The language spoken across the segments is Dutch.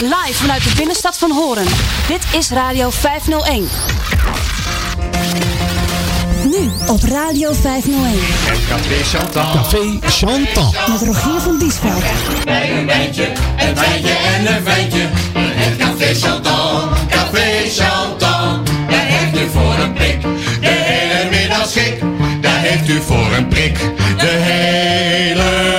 Live vanuit de binnenstad van Horen. Dit is Radio 501. Nu op Radio 501. Café Chantal. Café Chantal. Met Rogier van Diesveld. Bij een wijntje, een wijntje en een wijntje. Het Café Chantal. Café Chantal. Daar heeft u voor een prik. De hele middag schik. Daar heeft u voor een prik. De hele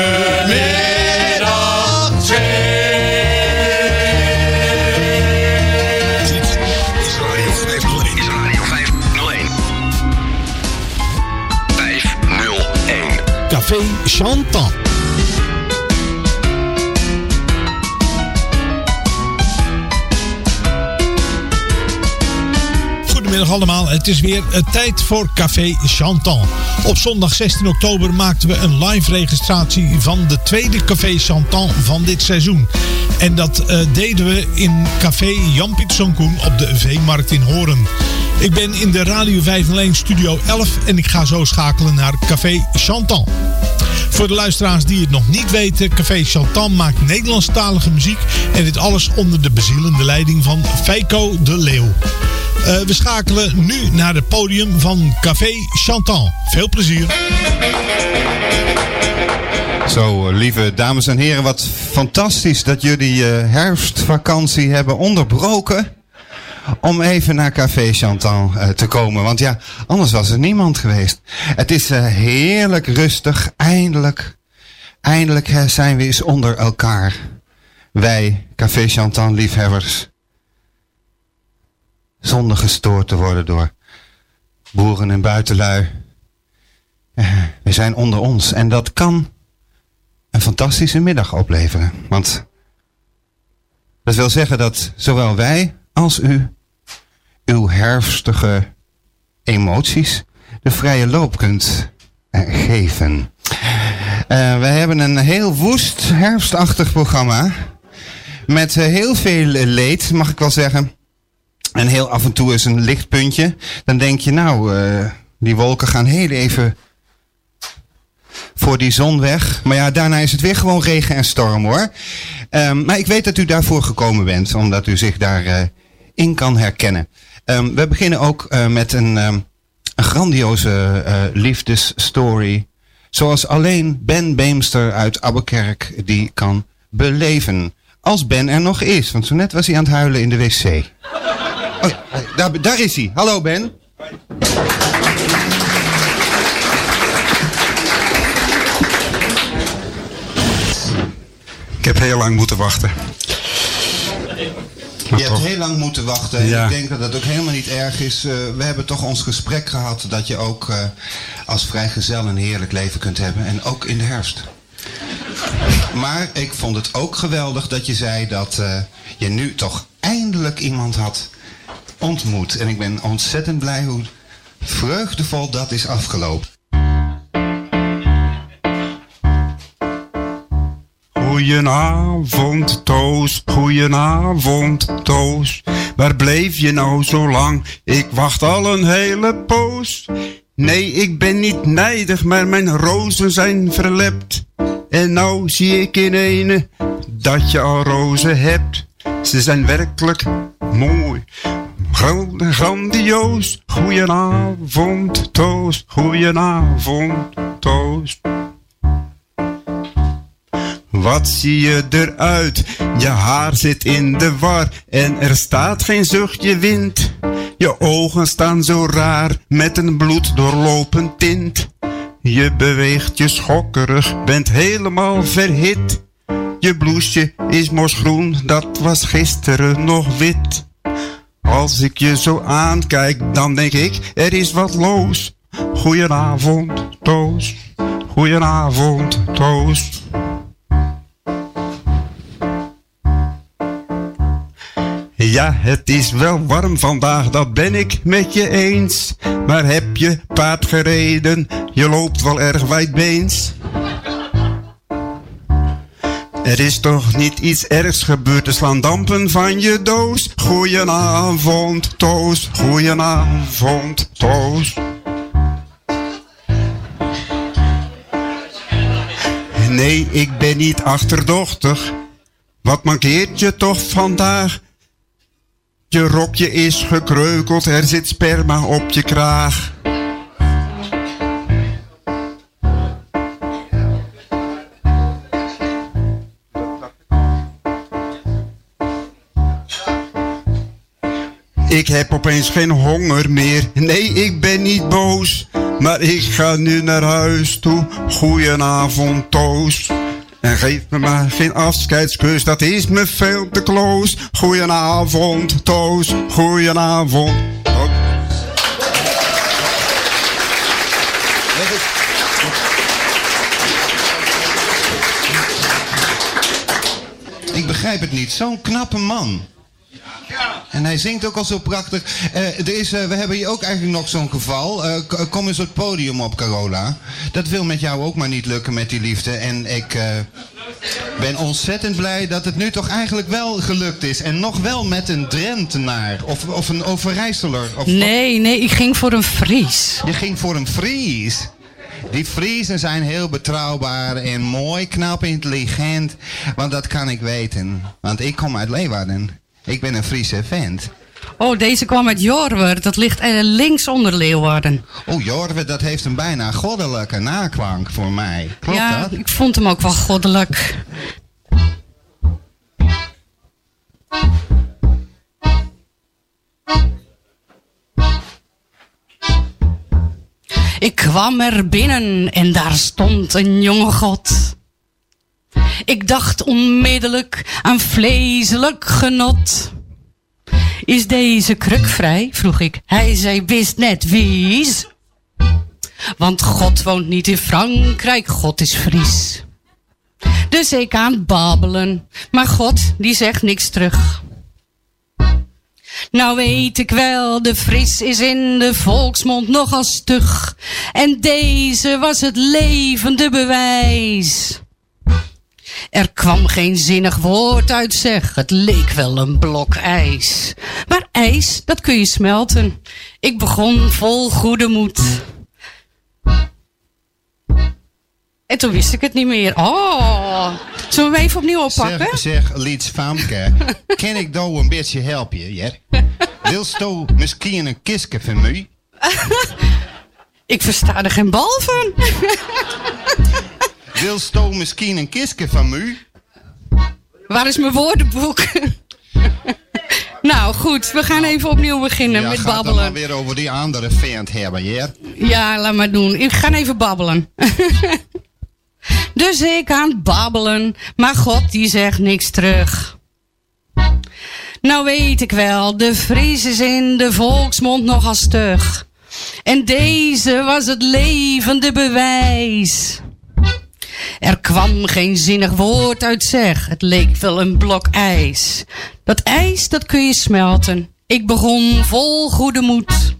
Chantal. Goedemiddag allemaal, het is weer uh, tijd voor Café Chantal. Op zondag 16 oktober maakten we een live registratie van de tweede Café Chantal van dit seizoen. En dat uh, deden we in Café Jan Koen op de Veemarkt in Horen. Ik ben in de Radio 501 Studio 11 en ik ga zo schakelen naar Café Chantal. Voor de luisteraars die het nog niet weten, Café Chantal maakt Nederlandstalige muziek en dit alles onder de bezielende leiding van Feiko de Leeuw. Uh, we schakelen nu naar het podium van Café Chantal. Veel plezier. Zo, lieve dames en heren, wat fantastisch dat jullie uh, herfstvakantie hebben onderbroken. Om even naar Café Chantal uh, te komen. Want ja, anders was er niemand geweest. Het is uh, heerlijk rustig. Eindelijk, eindelijk zijn we eens onder elkaar. Wij, Café Chantal liefhebbers zonder gestoord te worden door boeren en buitenlui. We zijn onder ons en dat kan een fantastische middag opleveren. Want dat wil zeggen dat zowel wij als u uw herfstige emoties de vrije loop kunt geven. Uh, we hebben een heel woest herfstachtig programma. Met uh, heel veel leed, mag ik wel zeggen. En heel af en toe is een lichtpuntje. Dan denk je, nou, die wolken gaan heel even voor die zon weg. Maar ja, daarna is het weer gewoon regen en storm hoor. Um, maar ik weet dat u daarvoor gekomen bent, omdat u zich daarin in kan herkennen. Um, we beginnen ook uh, met een, um, een grandioze liefdesstory. Zoals alleen Ben Beemster uit Abbekerk die kan beleven. Als Ben er nog is, want zo net was hij aan het huilen in de wc. Oh, daar, daar is hij. Hallo Ben. Ik heb heel lang moeten wachten. Je hebt heel lang moeten wachten. Ja. Ik denk dat dat ook helemaal niet erg is. Uh, we hebben toch ons gesprek gehad dat je ook uh, als vrijgezel een heerlijk leven kunt hebben. En ook in de herfst. Maar ik vond het ook geweldig dat je zei dat uh, je nu toch eindelijk iemand had ontmoet. En ik ben ontzettend blij hoe vreugdevol dat is afgelopen. Goedenavond, Toos. Goedenavond, Toos. Waar bleef je nou zo lang? Ik wacht al een hele poos. Nee, ik ben niet nijdig, maar mijn rozen zijn verlept. En nou zie ik in ene dat je al rozen hebt. Ze zijn werkelijk mooi, grandioos. Goedenavond, Toos. Goedenavond, Toos. Wat zie je eruit? Je haar zit in de war en er staat geen zuchtje wind. Je ogen staan zo raar met een bloed doorlopen tint. Je beweegt je schokkerig, bent helemaal verhit. Je bloesje is mosgroen, dat was gisteren nog wit. Als ik je zo aankijk, dan denk ik, er is wat los. Goedenavond, Toos. Goedenavond, Toos. Ja, het is wel warm vandaag, dat ben ik met je eens. Maar heb je paard gereden? Je loopt wel erg wijdbeens. Er is toch niet iets ergs gebeurd, te slaan dampen van je doos. Goedenavond, Toos. Goedenavond, Toos. Nee, ik ben niet achterdochtig. Wat mankeert je toch vandaag? Je rokje is gekreukeld, er zit sperma op je kraag. Ik heb opeens geen honger meer. Nee, ik ben niet boos. Maar ik ga nu naar huis toe. Goedenavond, Toos. En geef me maar geen afscheidskus, dat is me veel te close. Goedenavond, Toos. Goedenavond. Ik begrijp het niet. Zo'n knappe man. En hij zingt ook al zo prachtig. Eh, er is, eh, we hebben hier ook eigenlijk nog zo'n geval. Eh, kom eens op het podium op, Carola. Dat wil met jou ook maar niet lukken met die liefde. En ik eh, ben ontzettend blij dat het nu toch eigenlijk wel gelukt is. En nog wel met een Drentenaar. Of, of een Overijsseler. Of, Nee, nee, ik ging voor een Fries. Je ging voor een Fries. Die Friesen zijn heel betrouwbaar en mooi, knap, intelligent. Want dat kan ik weten. Want ik kom uit Leeuwarden. Ik ben een Friese vent. Oh, deze kwam uit Jorwer. Dat ligt eh, links onder Leeuwarden. Oh, Jorwe, dat heeft een bijna goddelijke naklank voor mij. Klopt ja, dat? ik vond hem ook wel goddelijk. Ik kwam er binnen en daar stond een jonge god. Ik dacht onmiddellijk aan vleeselijk genot. Is deze kruk vrij? vroeg ik. Hij zei, wist net wie's. Want God woont niet in Frankrijk, God is Fries. Dus ik aan het babbelen, maar God die zegt niks terug. Nou weet ik wel, de Fries is in de volksmond nogal stug. En deze was het levende bewijs. Er kwam geen zinnig woord uit zeg, het leek wel een blok ijs. Maar ijs, dat kun je smelten. Ik begon vol goede moed. En toen wist ik het niet meer. Oh, zullen we hem even opnieuw oppakken? Zeg, zeg Liets Famke, kan ik jou een beetje helpen, ja? Wilst je misschien een kistje van mij? Ik versta er geen bal van. Wilst je misschien een kistje van mij? Waar is mijn woordenboek? nou goed, we gaan even opnieuw beginnen Ja, met gaat dan maar babbelen. weer over die andere vent hebben, ja? Ja, laat maar doen. Ik ga even babbelen. dus ik aan het babbelen, maar God die zegt niks terug. Nou weet ik wel, de Fries is in de volksmond nogal stug. En deze was het levende bewijs. Er kwam geen zinnig woord uit zeg, het leek wel een blok ijs. Dat ijs, dat kun je smelten. Ik begon vol goede moed.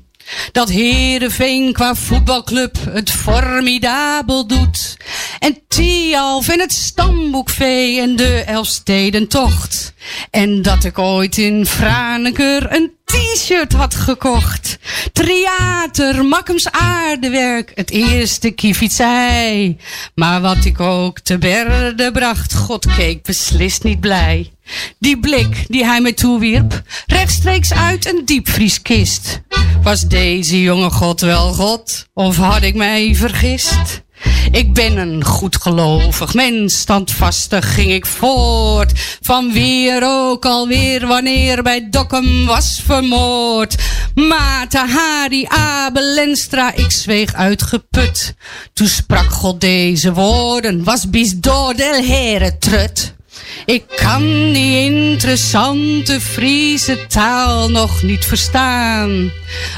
Dat Heerenveen qua voetbalclub het formidabel doet. En Tialf en het stamboekvee en de Elfstedentocht. En dat ik ooit in Franeker een t-shirt had gekocht. Theater, Makkums aardewerk, het eerste kiefietsei. Maar wat ik ook te berde bracht, God keek beslist niet blij. Die blik die hij mij toewierp, rechtstreeks uit een diepvrieskist. Was deze jonge God wel God, of had ik mij vergist? Ik ben een goedgelovig mens, standvastig ging ik voort. Van weer ook alweer wanneer bij Dokkum was vermoord. Mata Hari Abel Lenstra, ik zweeg uitgeput. Toen sprak God deze woorden, was bis door del trut. Ik kan die interessante Friese taal nog niet verstaan.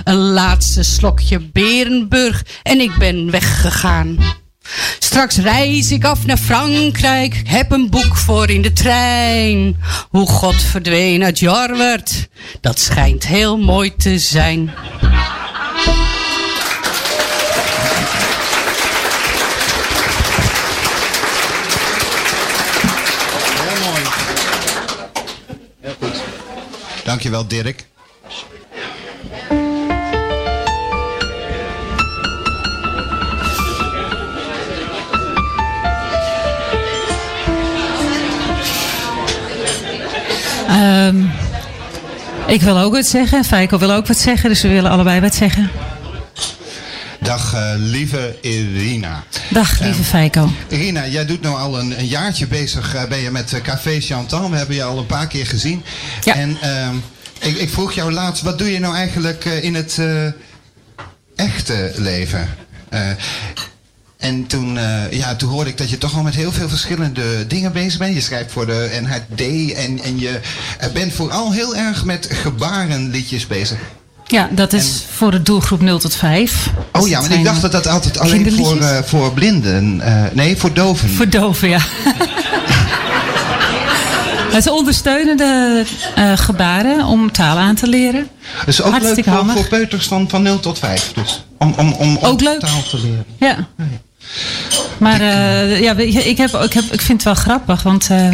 Een laatste slokje Berenburg en ik ben weggegaan. Straks reis ik af naar Frankrijk, heb een boek voor in de trein. Hoe God verdween uit Jorwert, dat schijnt heel mooi te zijn. Dankjewel, Dirk. Ehm, ik wil ook wat zeggen. Feiko wil ook wat zeggen. Dus we willen allebei wat zeggen. Dag eh, lieve Irina. Dag lieve Feiko. Irina, jij doet nou al een, een jaartje bezig eh, ben je met eh, Café Chantal. We hebben je al een paar keer gezien. Ja. En ehm, ik, ik vroeg jou laatst, wat doe je nou eigenlijk in het echte leven? En toen, eh, ja, toen hoorde ik dat je toch al met heel veel verschillende dingen bezig bent. Je schrijft voor de NHD en, en je bent vooral heel erg met gebarenliedjes bezig. Ja, dat is voor de doelgroep 0 tot 5. Oh ja, maar ik dacht dat dat altijd alleen voor, eh, voor blinden... eh, nee, voor doven. Voor doven, ja. Het ondersteunende eh, gebaren om taal aan te leren. Dat is ook leuk voor, peuters van, van 0 tot 5. Dus om, om, om, om Ook leuk. taal te leren. Ja. Maar eh, ja, weet je, ik, heb, ik, heb, ik vind het wel grappig, want eh,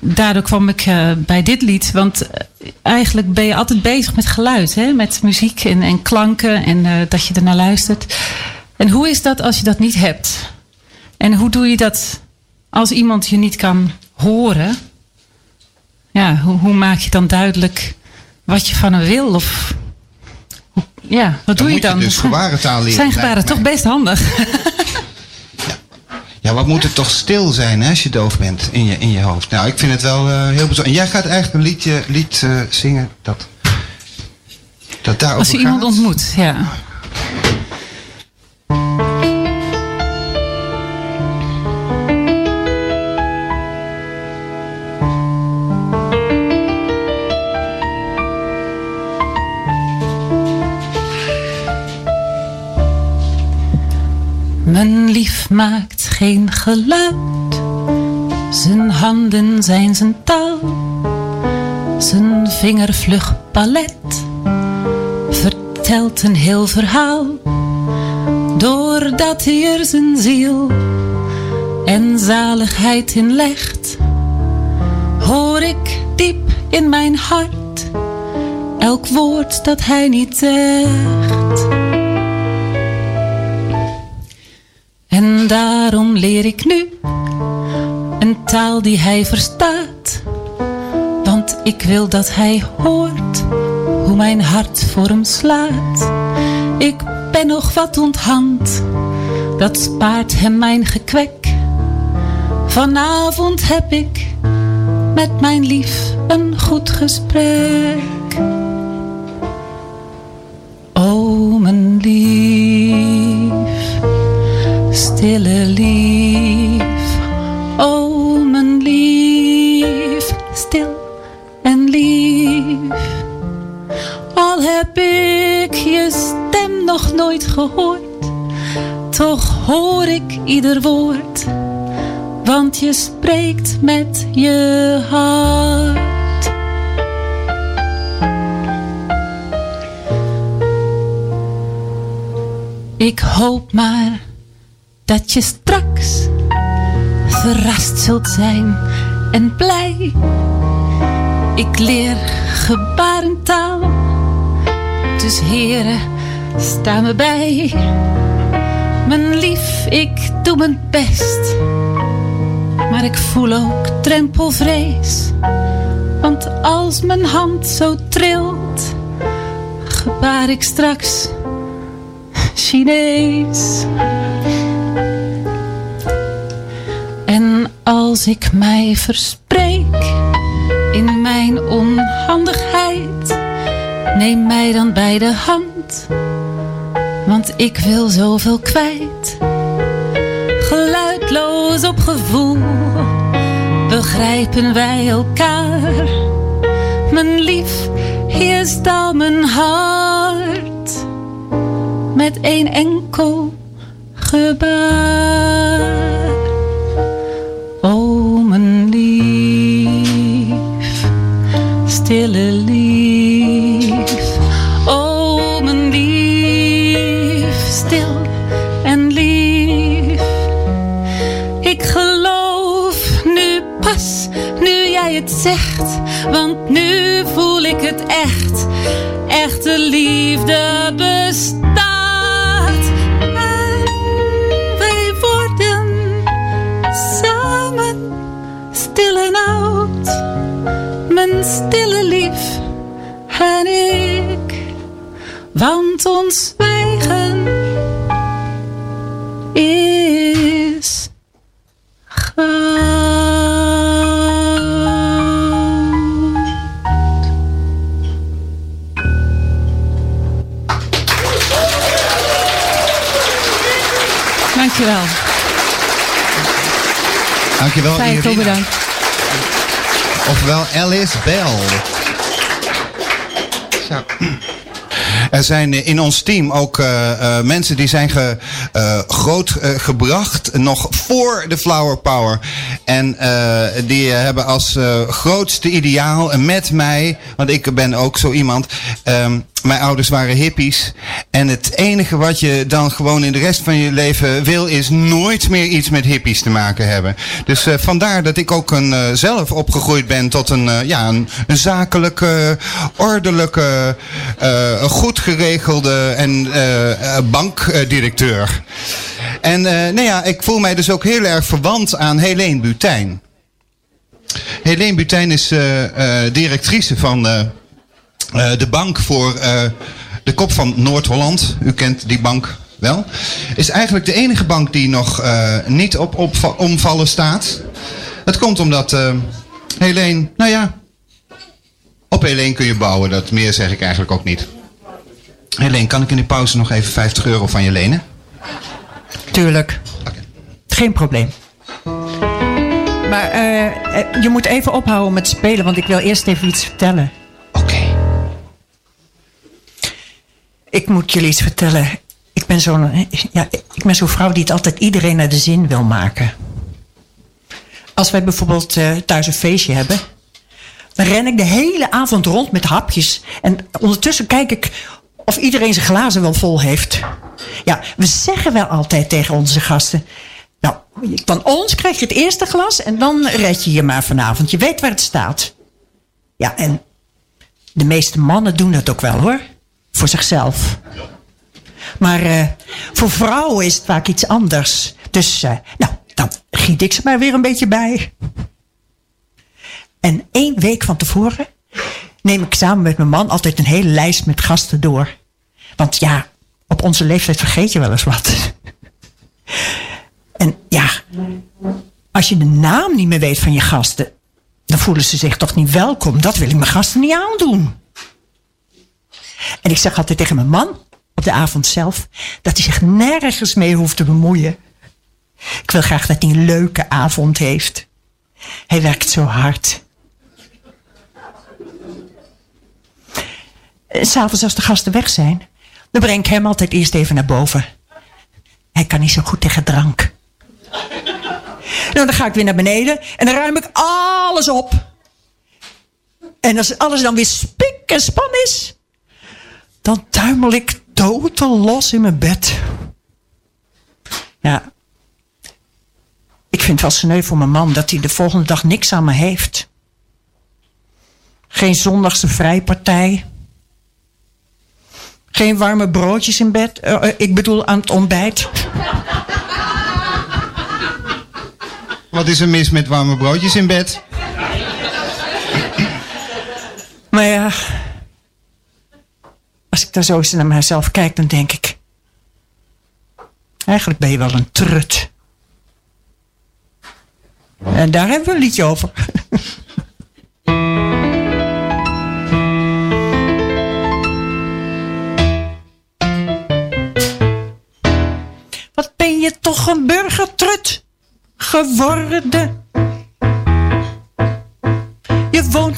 daardoor kwam ik eh, bij dit lied. Want eh, eigenlijk ben je altijd bezig met geluid, hè? met muziek en, en klanken en eh, dat je ernaar luistert. En hoe is dat als je dat niet hebt? En hoe doe je dat als iemand je niet kan horen? Ja, hoe, hoe maak je dan duidelijk wat je van hem wil? Of ja, wat doe je moet je dan? dus gebarentaal leren, Zijn gebaren toch best handig? Ja, wat moet het toch stil zijn hè, als je doof bent in je, in je hoofd. Nou, ik vind het wel eh, heel bijzonder. En jij gaat eigenlijk een liedje, lied eh, zingen dat, dat daarover Als je iemand ontmoet, ja. Maakt geen geluid. Zijn handen zijn zijn taal. Zijn vingervlug palet vertelt een heel verhaal. Doordat hij er zijn ziel en zaligheid in legt, hoor ik diep in mijn hart elk woord dat hij niet zegt. Daarom leer ik nu een taal die hij verstaat. Want ik wil dat hij hoort hoe mijn hart voor hem slaat. Ik ben nog wat onthand, dat spaart hem mijn gekwek. Vanavond heb ik met mijn lief een goed gesprek. Stille lief. O mijn lief, stil en lief. Al heb ik je stem nog nooit gehoord, toch hoor ik ieder woord, want je spreekt met je hart. Ik hoop maar dat je straks verrast zult zijn en blij. Ik leer gebarentaal, dus heren, sta me bij. Mijn lief, ik doe mijn best, maar ik voel ook drempelvrees. Want als mijn hand zo trilt, gebaar ik straks Chinees. Als ik mij verspreek in mijn onhandigheid, neem mij dan bij de hand, want ik wil zoveel kwijt. Geluidloos op gevoel begrijpen wij elkaar. Mijn lief, hier staat mijn hart met één enkel gebaar. Lief. O mijn lief, stil en lief. Ik geloof nu pas, nu jij het zegt, want nu voel ik het echt. Echte liefde ons zwijgen is goud. Dankjewel. Dankjewel, Fijn, Irina. bedankt. Ofwel Alice Bell. Zo. Er zijn in ons team ook eh, eh, mensen die zijn ge, eh, groot gebracht nog voor de Flower Power. En die hebben als grootste ideaal met mij, want ik ben ook zo iemand. ehm, mijn ouders waren hippies. En het enige wat je dan gewoon in de rest van je leven wil, is nooit meer iets met hippies te maken hebben. Dus eh, vandaar dat ik ook een, eh, zelf opgegroeid ben tot een, eh, ja, een, zakelijke, ordelijke, goed geregelde en bankdirecteur. En nou ja, ik voel mij dus ook heel erg verwant aan Helene Butijn. Helene Butijn is directrice van eh, de bank voor eh, de kop van Noord-Holland. U kent die bank wel. Is eigenlijk de enige bank die nog eh, niet op, op omvallen staat. Dat komt omdat Helene, nou ja, op Helene kun je bouwen. Dat meer zeg ik eigenlijk ook niet. Helene, kan ik in de pauze nog even 50 euro van je lenen? Tuurlijk. Geen probleem. Maar je moet even ophouden met spelen, want ik wil eerst even iets vertellen. Ik moet jullie iets vertellen. Ik ben zo'n ja, ik ben zo'n vrouw die het altijd iedereen naar de zin wil maken. Als wij bijvoorbeeld eh, thuis een feestje hebben, dan ren ik de hele avond rond met hapjes. En ondertussen kijk ik of iedereen zijn glazen wel vol heeft. Ja, we zeggen wel altijd tegen onze gasten. Nou, van ons krijg je het eerste glas en dan red je je maar vanavond. Je weet waar het staat. Ja, en de meeste mannen doen dat ook wel hoor. Voor zichzelf. Maar eh, voor vrouwen is het vaak iets anders. Dus, eh, nou, dan giet ik ze maar weer een beetje bij. En één week van tevoren neem ik samen met mijn man altijd een hele lijst met gasten door. Want ja, op onze leeftijd vergeet je wel eens wat. En ja, als je de naam niet meer weet van je gasten, dan voelen ze zich toch niet welkom. Dat wil ik mijn gasten niet aandoen. En ik zeg altijd tegen mijn man op de avond zelf dat hij zich nergens mee hoeft te bemoeien. Ik wil graag dat hij een leuke avond heeft. Hij werkt zo hard. S'avonds als de gasten weg zijn, dan breng ik hem altijd eerst even naar boven. Hij kan niet zo goed tegen drank. Nou, dan ga ik weer naar beneden en dan ruim ik alles op. En als alles dan weer spik en span is, dan tuimel ik totaal los in mijn bed. Ja, ik vind het wel sneu voor mijn man dat hij de volgende dag niks aan me heeft. Geen zondagse vrijpartij. Geen warme broodjes in bed. Eh, eh, ik bedoel aan het ontbijt. Wat is er mis met warme broodjes in bed? Maar ja, als ik daar zo eens naar mezelf kijk, dan denk ik. Eigenlijk ben je wel een trut. En daar hebben we een liedje over. Wat ben je toch een burgertrut geworden?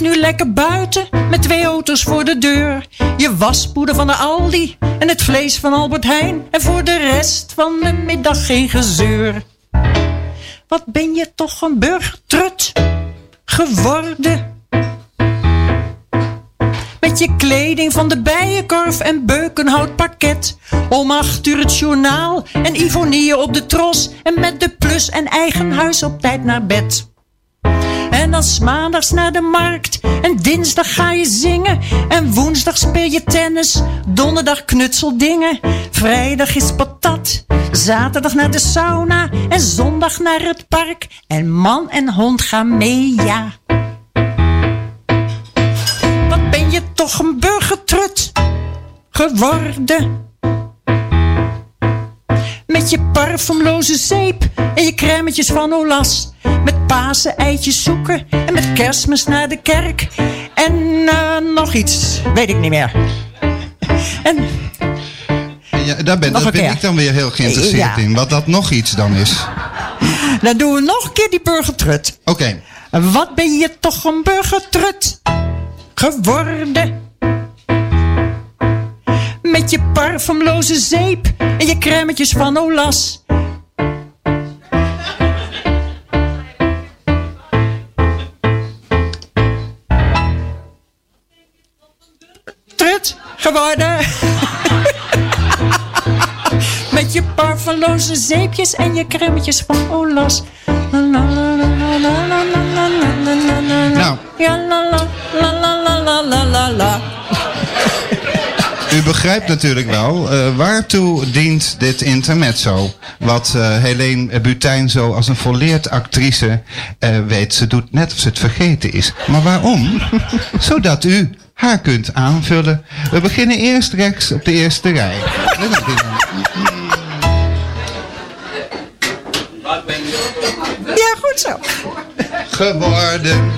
Nu lekker buiten met twee auto's voor de deur. Je waspoeder van de Aldi en het vlees van Albert Heijn. En voor de rest van de middag geen gezeur. Wat ben je toch een burgertrut geworden? Met je kleding van de bijenkorf en beukenhout pakket. Om acht uur het journaal en Ivonie op de tros. En met de plus en eigen huis op tijd naar bed. En dan maandags naar de markt. En dinsdag ga je zingen. En woensdag speel je tennis. Donderdag knutseldingen. Vrijdag is patat. Zaterdag naar de sauna. En zondag naar het park. En man en hond gaan mee, ja. toch een burgertrut geworden? Met je parfumloze zeep en je crèmetjes van Olas. Met Pasen eitjes zoeken en met kerstmis naar de kerk. En eh, nog iets, weet ik niet meer. En Ja, daar ben, daar ik dan weer heel geïnteresseerd Ja. in. Wat dat nog iets dan is. dan doen we nog een keer die burgertrut. Oké. Wat ben je toch een burgertrut geworden? Met je parfumloze zeep en je crèmetjes van Olas. geworden. Met je parfaloze zeepjes en je kremmetjes van Olas. Nou. U begrijpt natuurlijk wel, uh, waartoe dient dit intermezzo? Wat uh, Helene Butijn zo als een volleerd actrice weet. Ze doet net of ze het vergeten is. Maar waarom? Zodat u haar kunt aanvullen. We beginnen eerst rechts op de eerste rij. Ja, goed zo. Geworden.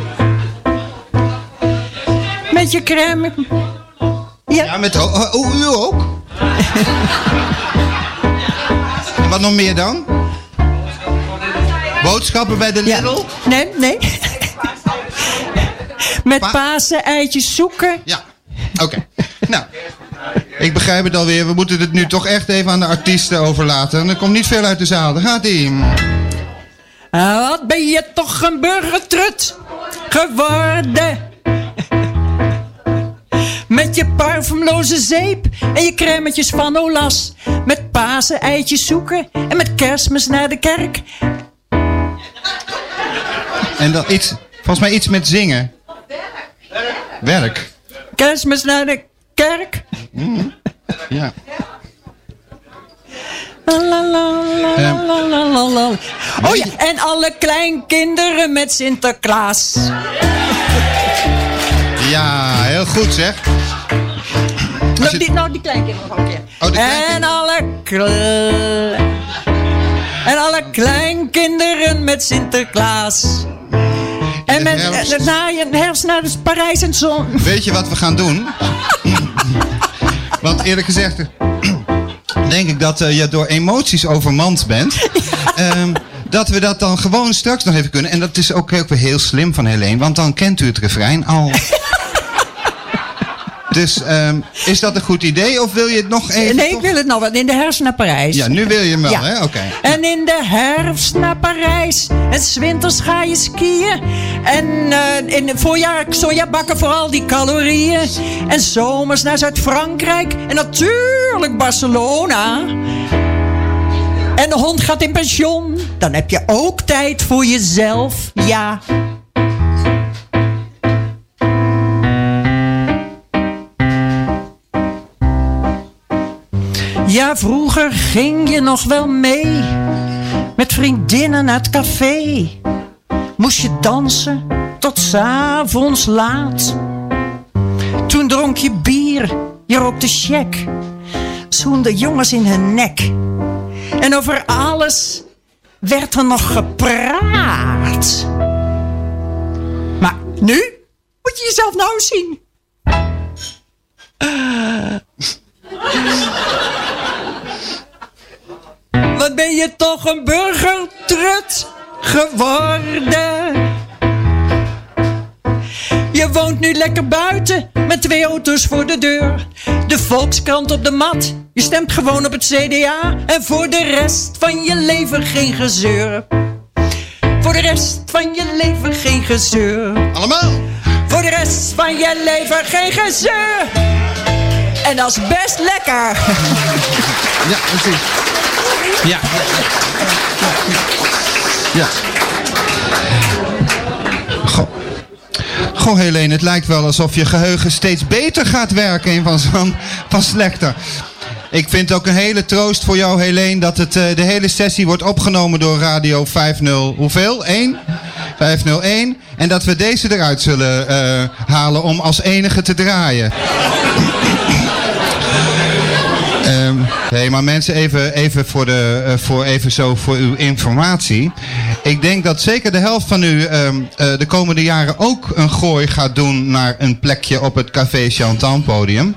Met je crème. Ja, met o- o- o- u ook? Wat nog meer dan? Boodschappen bij de Lidl? Nee, nee. Met Pasen eitjes zoeken. Ja, oké. Nou, ik begrijp het alweer. We moeten het nu toch echt even aan de artiesten overlaten. En er komt niet veel uit de zaal. Daar gaat ie. Ah, Wat ben je toch een burgertrut geworden? Met je parfumloze zeep en je crèmetjes van Olas. Met Pasen eitjes zoeken en met kerstmis naar de kerk. En dan iets, volgens mij iets met zingen. Werk. Kerstmis naar de kerk. Ja. La, la, la, la, la. Oh ja, en alle kleinkinderen met Sinterklaas. Ja, heel goed zeg. Nou, je- die, nou, die kleinkinderen nog een keer. Oh. En alle kle- En alle kleinkinderen met Sinterklaas. En met herfst. na je herfst naar de Parijs en zon. Weet je wat we gaan doen? Want eerlijk gezegd, denk ik dat eh, je door emoties overmand bent. Ehm, dat we dat dan gewoon straks nog even kunnen. En dat is ook, ook weer heel slim van Helene, want dan kent u het refrein al. Dus ehm, is dat een goed idee of wil je het nog even? Nee, ik wil het nog wel. In de herfst naar Parijs. Ja, nu wil je hem wel, Ja. hè? Oké. En in de herfst naar Parijs. En 's winters ga je skiën. En eh, in het voorjaar soja bakken voor al die calorieën. En zomers naar Zuid-Frankrijk. En natuurlijk Barcelona. En de hond gaat in pensioen. Dan heb je ook tijd voor jezelf. Ja. Ja, vroeger ging je nog wel mee met vriendinnen naar het café. Moest je dansen tot 's avonds laat. Toen dronk je bier, je rookte check, zoende jongens in hun nek. En over alles werd er nog gepraat. Maar nu moet je jezelf nou zien. Wat ben je toch een burgertrut geworden? Je woont nu lekker buiten met twee auto's voor de deur. De Volkskrant op de mat. Je stemt gewoon op het CDA. En voor de rest van je leven geen gezeur. Voor de rest van je leven geen gezeur. Allemaal. Voor de rest van je leven geen gezeur. En dat is best lekker. Ja, precies. Ja. Ja. Goh. Goh, Helene, het lijkt wel alsof je geheugen steeds beter gaat werken in van zo'n van slechter. Ik vind het ook een hele troost voor jou, Helene, dat het, eh, de hele sessie wordt opgenomen door Radio 50. Hoeveel? 1? 501. En dat we deze eruit zullen eh, halen om als enige te draaien. Nee, maar mensen, even, even, voor de, eh, voor even zo voor uw informatie. Ik denk dat zeker de helft van u ehm, eh, de komende jaren ook een gooi gaat doen naar een plekje op het Café Chantan podium.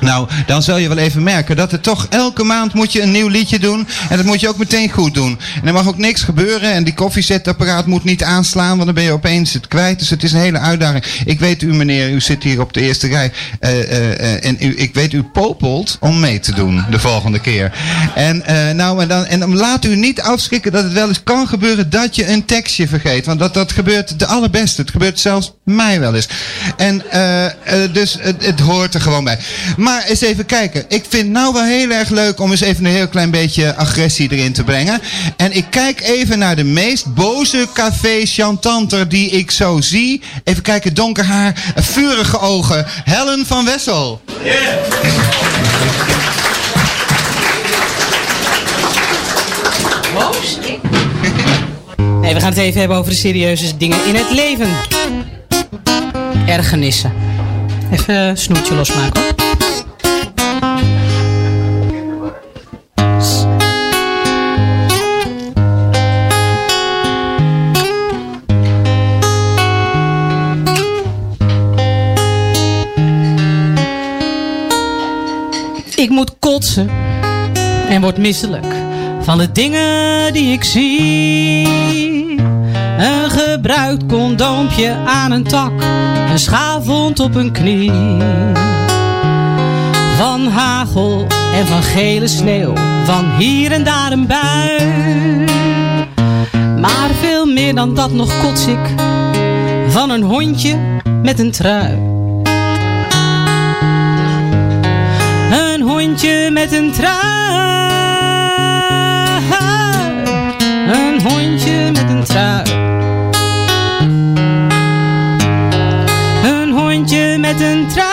Nou, dan zul je wel even merken dat het toch elke maand moet je een nieuw liedje doen. En dat moet je ook meteen goed doen. En er mag ook niks gebeuren. En die koffiezetapparaat moet niet aanslaan, want dan ben je opeens het kwijt. Dus het is een hele uitdaging. Ik weet u meneer, u zit hier op de eerste rij. eh, eh, eh, en u, ik weet u popelt om mee te doen de volgende keer. En, nou, en, dan, en laat u niet afschrikken dat het wel eens kan gebeuren dat je een tekstje vergeet. Want dat, dat gebeurt de allerbeste. Het gebeurt zelfs mij wel eens. En dus het, het hoort er gewoon bij. Maar eens even kijken. Ik vind nou wel heel erg leuk om eens even een heel klein beetje agressie erin te brengen. En ik kijk even naar de meest boze café chantanter die ik zo zie. Even kijken, donker haar, vurige ogen. Helen van Wessel. Nee, we gaan het even hebben over de serieuze dingen in het leven. Ergernissen. Even een snoertje losmaken Ik moet kotsen en word misselijk van de dingen die ik zie. Een gebruikt condoompje aan een tak, een schaafwond op een knie. Van hagel en van gele sneeuw, van hier en daar een bui. Maar veel meer dan dat nog kots ik van een hondje met een trui. Hondje met een trui. Een hondje met een trui. Een hondje met een trui.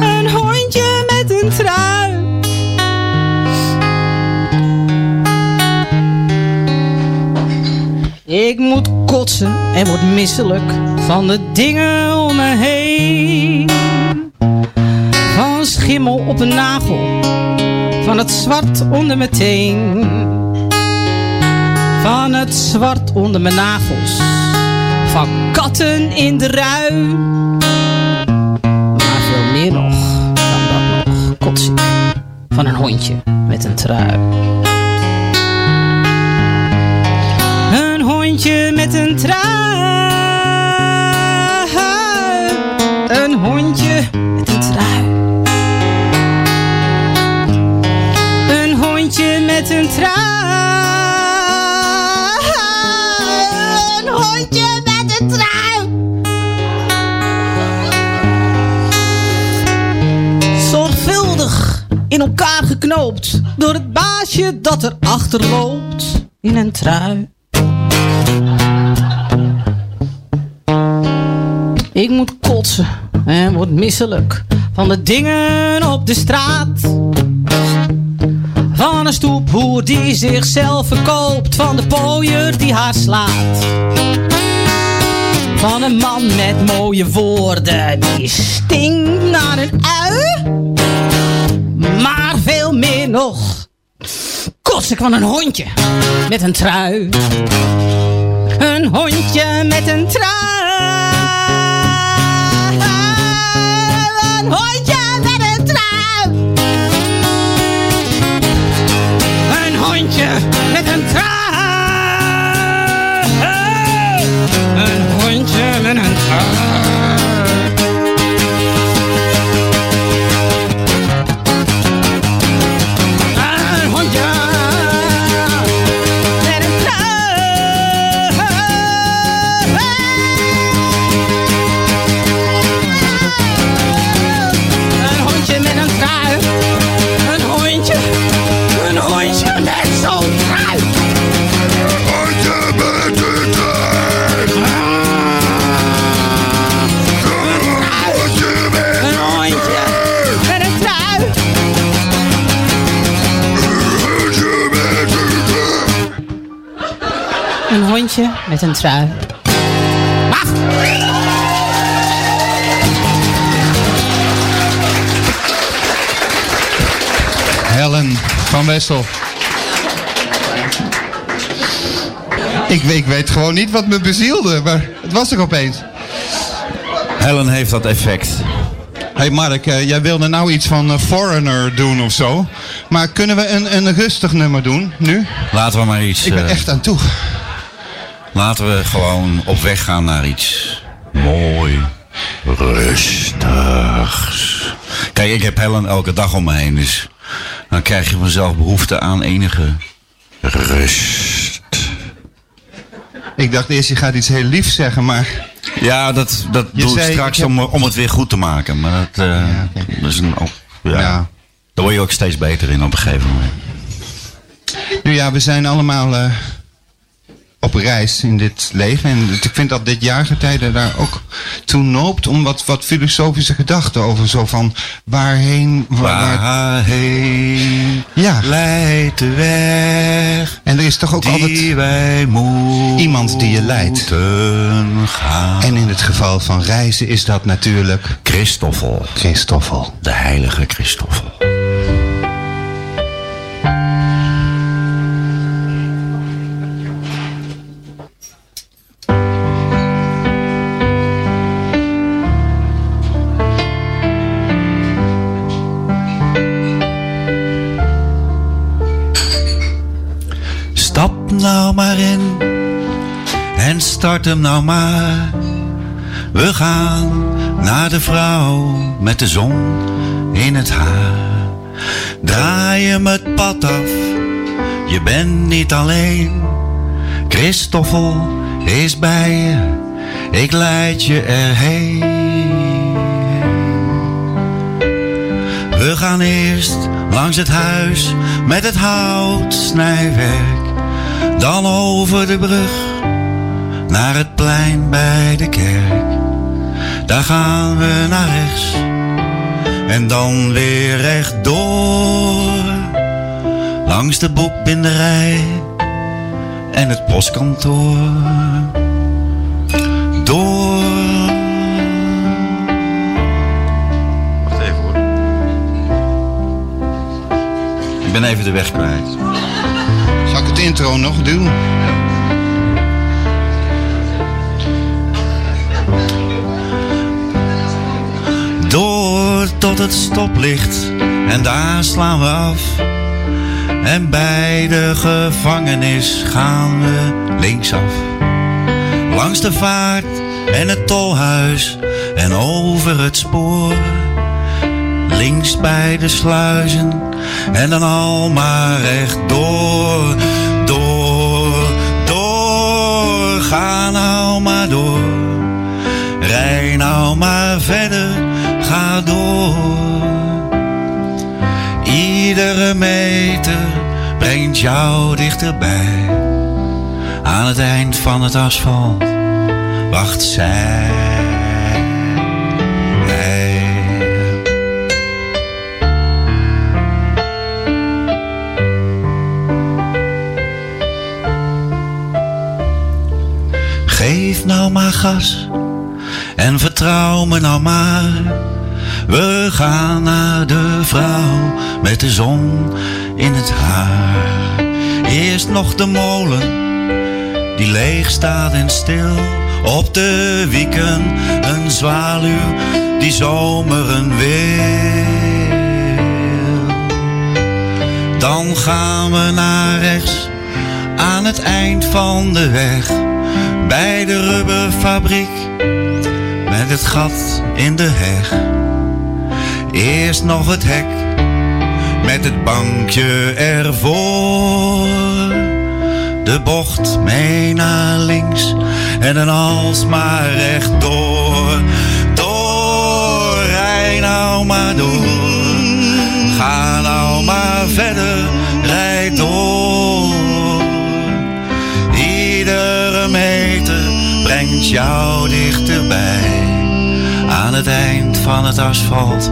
Een hondje met een trui. Ik moet kotsen en word misselijk van de dingen om me heen. Schimmel op een nagel, van het zwart onder mijn teen. Van het zwart onder mijn nagels, van katten in de rui. Maar veel meer nog dan dat nog kots ik van een hondje met een trui. Een hondje met een trui. Een hondje trui. Een hondje met een trui. Zorgvuldig in elkaar geknoopt door het baasje dat er achter loopt in een trui. Ik moet kotsen en word misselijk van de dingen op de straat. Van een stoephoer die zichzelf verkoopt, van de pooier die haar slaat. Van een man met mooie woorden die stinkt naar een ui. Maar veel meer nog kots ik van een hondje met een trui. Een hondje met een trui. Een hondje hondje met een trui. Helen van Wessel. Ik, ik weet gewoon niet wat me bezielde, maar het was er opeens. Helen heeft dat effect. hey Mark, eh, jij wilde nou iets van Foreigner doen of zo. Maar kunnen we een, een rustig nummer doen, nu? Laten we maar iets... Ik ben eh, echt aan toe. Laten we gewoon op weg gaan naar iets mooi, rustigs. Kijk, ik heb Helen elke dag om me heen, dus dan krijg je vanzelf behoefte aan enige rust. Ik dacht eerst, je gaat iets heel liefs zeggen, maar... Ja, dat, dat Je doe ik straks ik heb- om, om het weer goed te maken. Maar dat, eh, dat is een, oh, ja. Ja. Daar word je ook steeds beter in op een gegeven moment. Nu ja, we zijn allemaal eh, op reis in dit leven. En ik vind dat dit jaargetijde daar ook toe noopt om wat, wat filosofische gedachten over zo van waarheen... Waar, waar- Waarheen ja, leidt de weg en er is toch ook altijd wij iemand die je leidt. gaan. En in het geval van reizen is dat natuurlijk Christoffel, Christoffel. de heilige Christoffel. Nou maar in en start hem nou maar. We gaan naar de vrouw met de zon in het haar. Draai hem het pad af, je bent niet alleen. Christoffel is bij je, ik leid je erheen. We gaan eerst langs het huis met het houtsnijwerk. Dan over de brug naar het plein bij de kerk. Daar gaan we naar rechts en dan weer rechtdoor. Langs de boekbinderij en het postkantoor. Door. Wacht even hoor. Ik ben even de weg kwijt. Intro nog doen? Door tot het stoplicht en daar slaan we af. En bij de gevangenis gaan we linksaf. Langs de vaart en het tolhuis en over het spoor. Links bij de sluizen en dan al maar rechtdoor. Door, ga nou maar door. Rij nou maar verder, ga door. Iedere meter brengt jou dichterbij. Aan het eind van het asfalt wacht zij. Geef nou maar gas en vertrouw me nou maar. We gaan naar de vrouw met de zon in het haar. Eerst nog de molen die leeg staat en stil. Op de wieken een zwaluw die zomeren wil. Dan gaan we naar rechts aan het eind van de weg. Bij de rubberfabriek met het gat in de heg. Eerst nog het hek met het bankje ervoor. De bocht mee naar links en dan alsmaar rechtdoor. Door, rij nou maar door. Ga nou maar verder, rijd door. Jou dichterbij. Aan het eind van het asfalt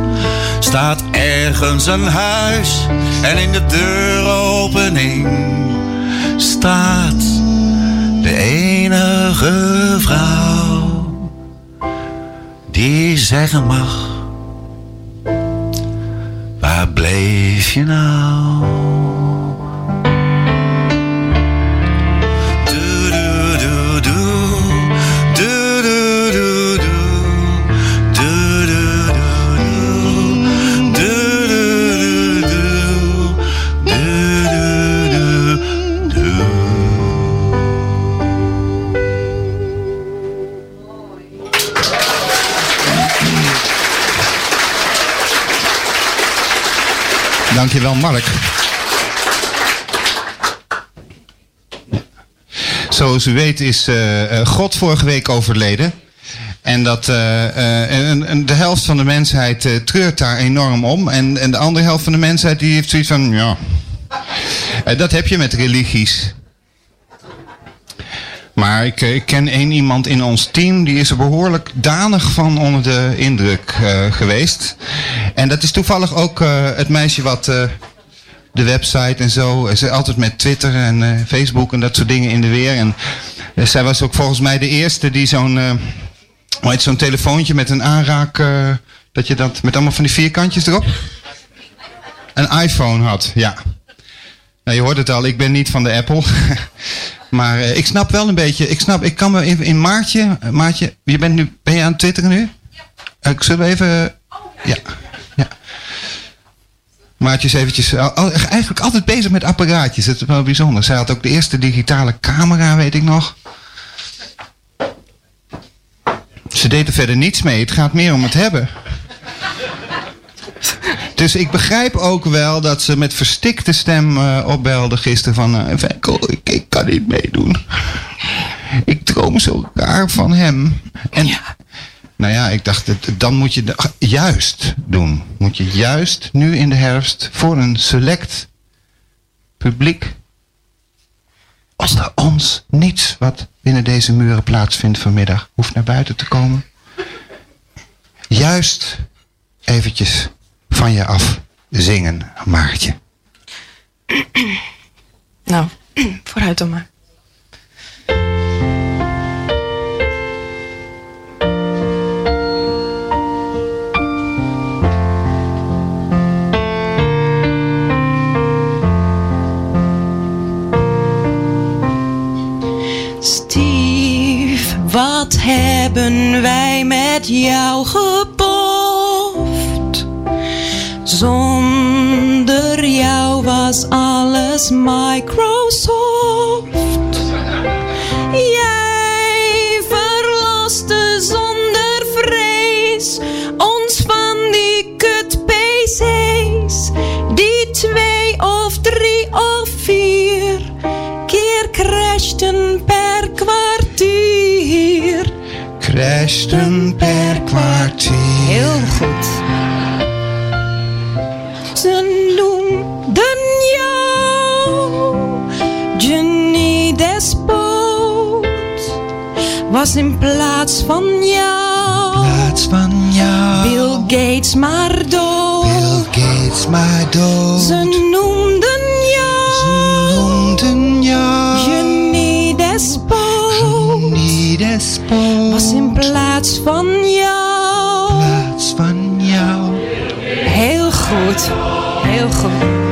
staat ergens een huis. En in de deuropening staat de enige vrouw die zeggen mag, waar bleef je nou? Dankjewel, Mark. Zoals u weet is eh, eh, God vorige week overleden. En, dat, eh, en, de helft van de mensheid treurt daar enorm om. En, en de andere helft van de mensheid die heeft zoiets van, ja. Dat heb je met religies. Maar ik, ken één iemand in ons team, die is er behoorlijk danig van onder de indruk eh, geweest. En dat is toevallig ook eh, het meisje wat eh, de website en zo, is altijd met Twitter en eh, Facebook en dat soort dingen in de weer. En eh, zij was ook volgens mij de eerste die zo'n, eh, zo'n telefoontje met een aanraak, eh, dat je dat, met allemaal van die vierkantjes erop. Een iPhone had, ja. Nou, je hoort het al, ik ben niet van de Apple. maar eh, ik snap wel een beetje, ik snap, ik kan me in, in maartje, eh, maartje, je bent nu, ben je aan het twitteren nu? Eh, Ik zullen we even, ja, ja. Maartje is eventjes, al- eigenlijk altijd bezig met apparaatjes, dat is wel bijzonder. Zij had ook de eerste digitale camera, weet ik nog. Ze deed er verder niets mee, het gaat meer om het hebben. Dus ik begrijp ook wel dat ze met verstikte stem eh, opbelde gisteren van... eh Venkel, ik, ik kan niet meedoen. Ik droom zo raar van hem. En nou ja, ik dacht, dan moet je de- juist doen. Moet je juist nu in de herfst voor een select publiek... Onder ons niets wat binnen deze muren plaatsvindt vanmiddag hoeft naar buiten te komen. Juist eventjes van je af zingen, Maartje. Nou, vooruit dan maar. Wat hebben wij met jou geboft? Zonder jou was alles Microsoft. Jij verloste zonder vrees ons van die kut PC's. Die twee of drie of vier Crashten per kwartier. Heel goed. Ze noemden jou Jenny Despoot. Was in plaats van jou. Plaats van jou. Bill Gates maar dood. Bill Gates maar dood. Ze noemden Was in plaats van jou. Plaats van jou. Heel goed. Heel goed.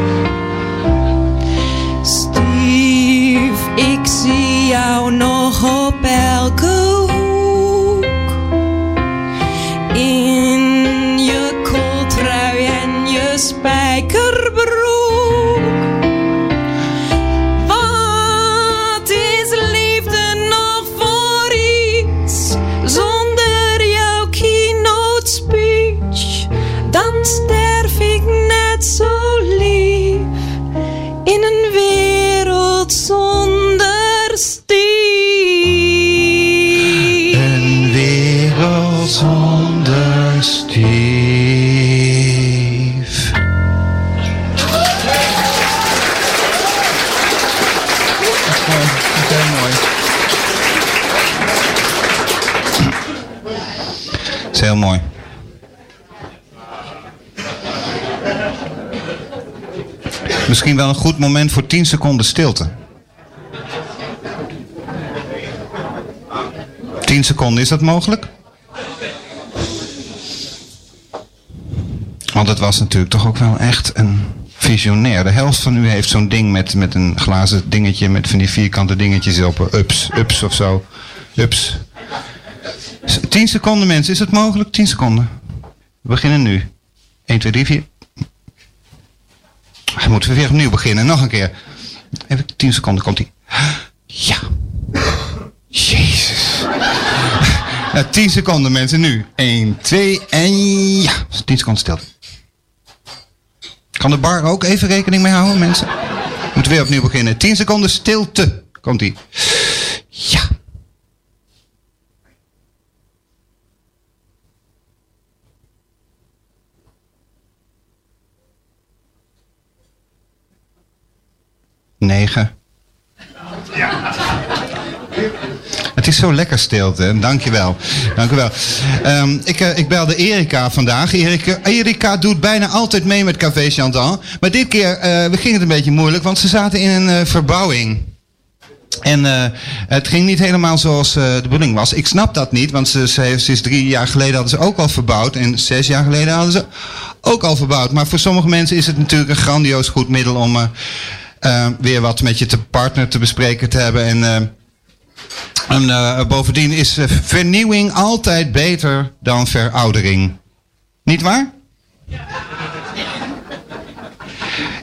Misschien wel een goed moment voor 10 seconden stilte. 10 seconden, is dat mogelijk? Want het was natuurlijk toch ook wel echt een visionair. De helft van u heeft zo'n ding met, met een glazen dingetje met van die vierkante dingetjes op. Ups, ups of zo. Ups. 10 seconden mensen, is het mogelijk? 10 seconden. We beginnen nu. 1, 2, 3, 4. Dan moeten we weer opnieuw beginnen. Nog een keer. Even 10 seconden, komt ie. Ja. Jezus. Nou, 10 seconden mensen, nu. 1, 2 en ja. 10 seconden stilte. Kan de bar ook even rekening mee houden, mensen? Moeten weer opnieuw beginnen. 10 seconden stilte. Komt ie. Ja. Negen. Het is zo lekker stilte. Dankjewel. Dankjewel. Um, ik, uh, ik belde Erika vandaag. Erika, Erika doet bijna altijd mee met Café Chantal. Maar dit keer uh, ging het een beetje moeilijk, want ze zaten in een uh, verbouwing. En uh, het ging niet helemaal zoals uh, de bedoeling was. Ik snap dat niet, want ze, ze, ze is drie jaar geleden hadden ze ook al verbouwd. En zes jaar geleden hadden ze ook al verbouwd. Maar voor sommige mensen is het natuurlijk een grandioos goed middel om uh, weer wat met je te partner te bespreken te hebben. En, en uh, bovendien is uh, vernieuwing altijd beter dan veroudering. Niet waar?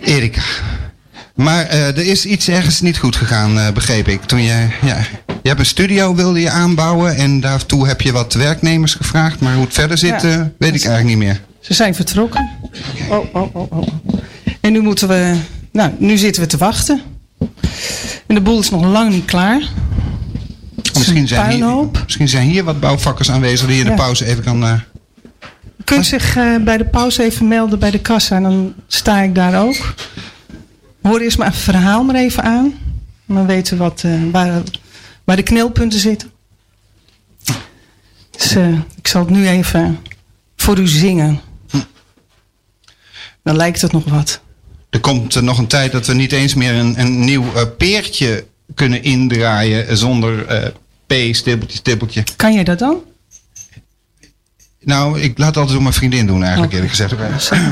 Erika. Maar uh, er is iets ergens niet goed gegaan, begreep ik. Toen je, ja, je hebt een studio wilde je aanbouwen en daartoe heb je wat werknemers gevraagd. Maar hoe het verder zit, ja. weet ik eigenlijk niet meer. Ze zijn vertrokken. Oh, oh, oh, oh. En nu moeten we, nou, nu zitten we te wachten. En de boel is nog lang niet klaar. Misschien zijn, hier, misschien zijn hier wat bouwvakkers aanwezig die je in de pauze even kan... Uh... U kunt zich uh, bij de pauze even melden bij de kassa en dan sta ik daar ook. Hoor eerst maar het verhaal maar even aan. Dan weten we wat, uh, waar, waar de knelpunten zitten. Dus ik zal het nu even voor u zingen. Dan lijkt het nog wat. Er komt nog een tijd dat we niet eens meer een, een nieuw peertje kunnen indraaien zonder P, stippeltje, stippeltje. Kan jij dat dan? Nou, ik laat het altijd door mijn vriendin doen eigenlijk, okay. eerlijk gezegd.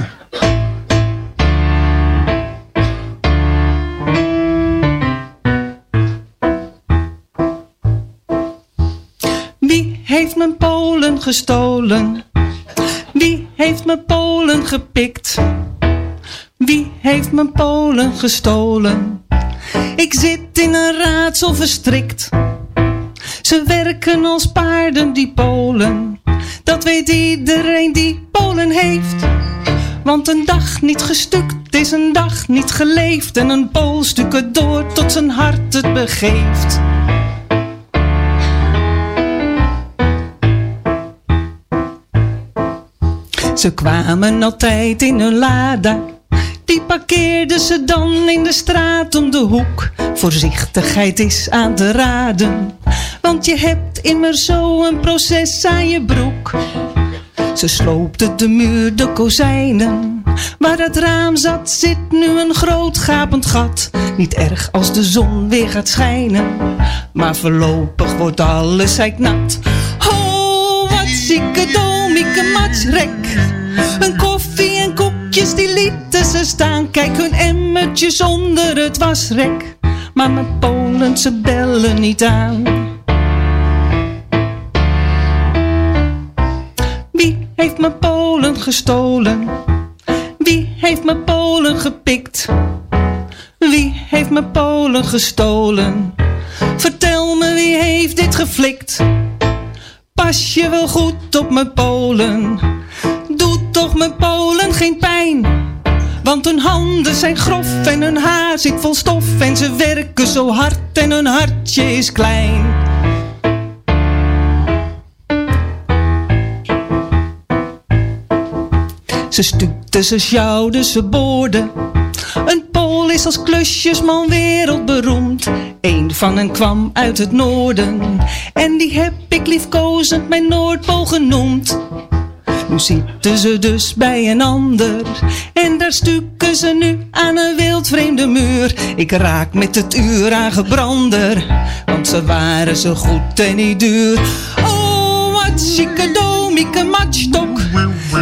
Wie heeft mijn polen gestolen? Wie heeft mijn polen gepikt? Wie heeft mijn polen gestolen? Ik zit in een raadsel verstrikt. Ze werken als paarden, die Polen. Dat weet iedereen die Polen heeft. Want een dag niet gestukt is een dag niet geleefd. En een Pool stukken door tot zijn hart het begeeft. Ze kwamen altijd in hun lada. Die parkeerden ze dan in de straat om de hoek. Voorzichtigheid is aan te raden. Want je hebt immer zo een proces aan je broek. Ze sloopte de muur, de kozijnen. Waar het raam zat, zit nu een groot gapend gat. Niet erg als de zon weer gaat schijnen. Maar voorlopig wordt alles nat. Oh, wat zieke domieke matsrek. Die lieten ze staan. Kijk hun emmertjes onder het wasrek. Maar mijn Polen, ze bellen niet aan. Wie heeft mijn Polen gestolen? Wie heeft mijn Polen gepikt? Wie heeft mijn Polen gestolen? Vertel me wie heeft dit geflikt? Pas je wel goed op mijn Polen? Toch mijn Polen geen pijn? Want hun handen zijn grof en hun haar zit vol stof en ze werken zo hard en hun hartje is klein. Ze stukten, ze sjouwden, ze boorden. Een Pool is als klusjesman wereldberoemd. Eén van hen kwam uit het noorden. En die heb ik liefkozend mijn Noordpool genoemd. Nu zitten ze dus bij een ander. En daar stukken ze nu aan een wildvreemde muur. Ik raak met het uur aan gebrander. Want ze waren zo goed en niet duur. Oh, wat chicadomieke matchstok.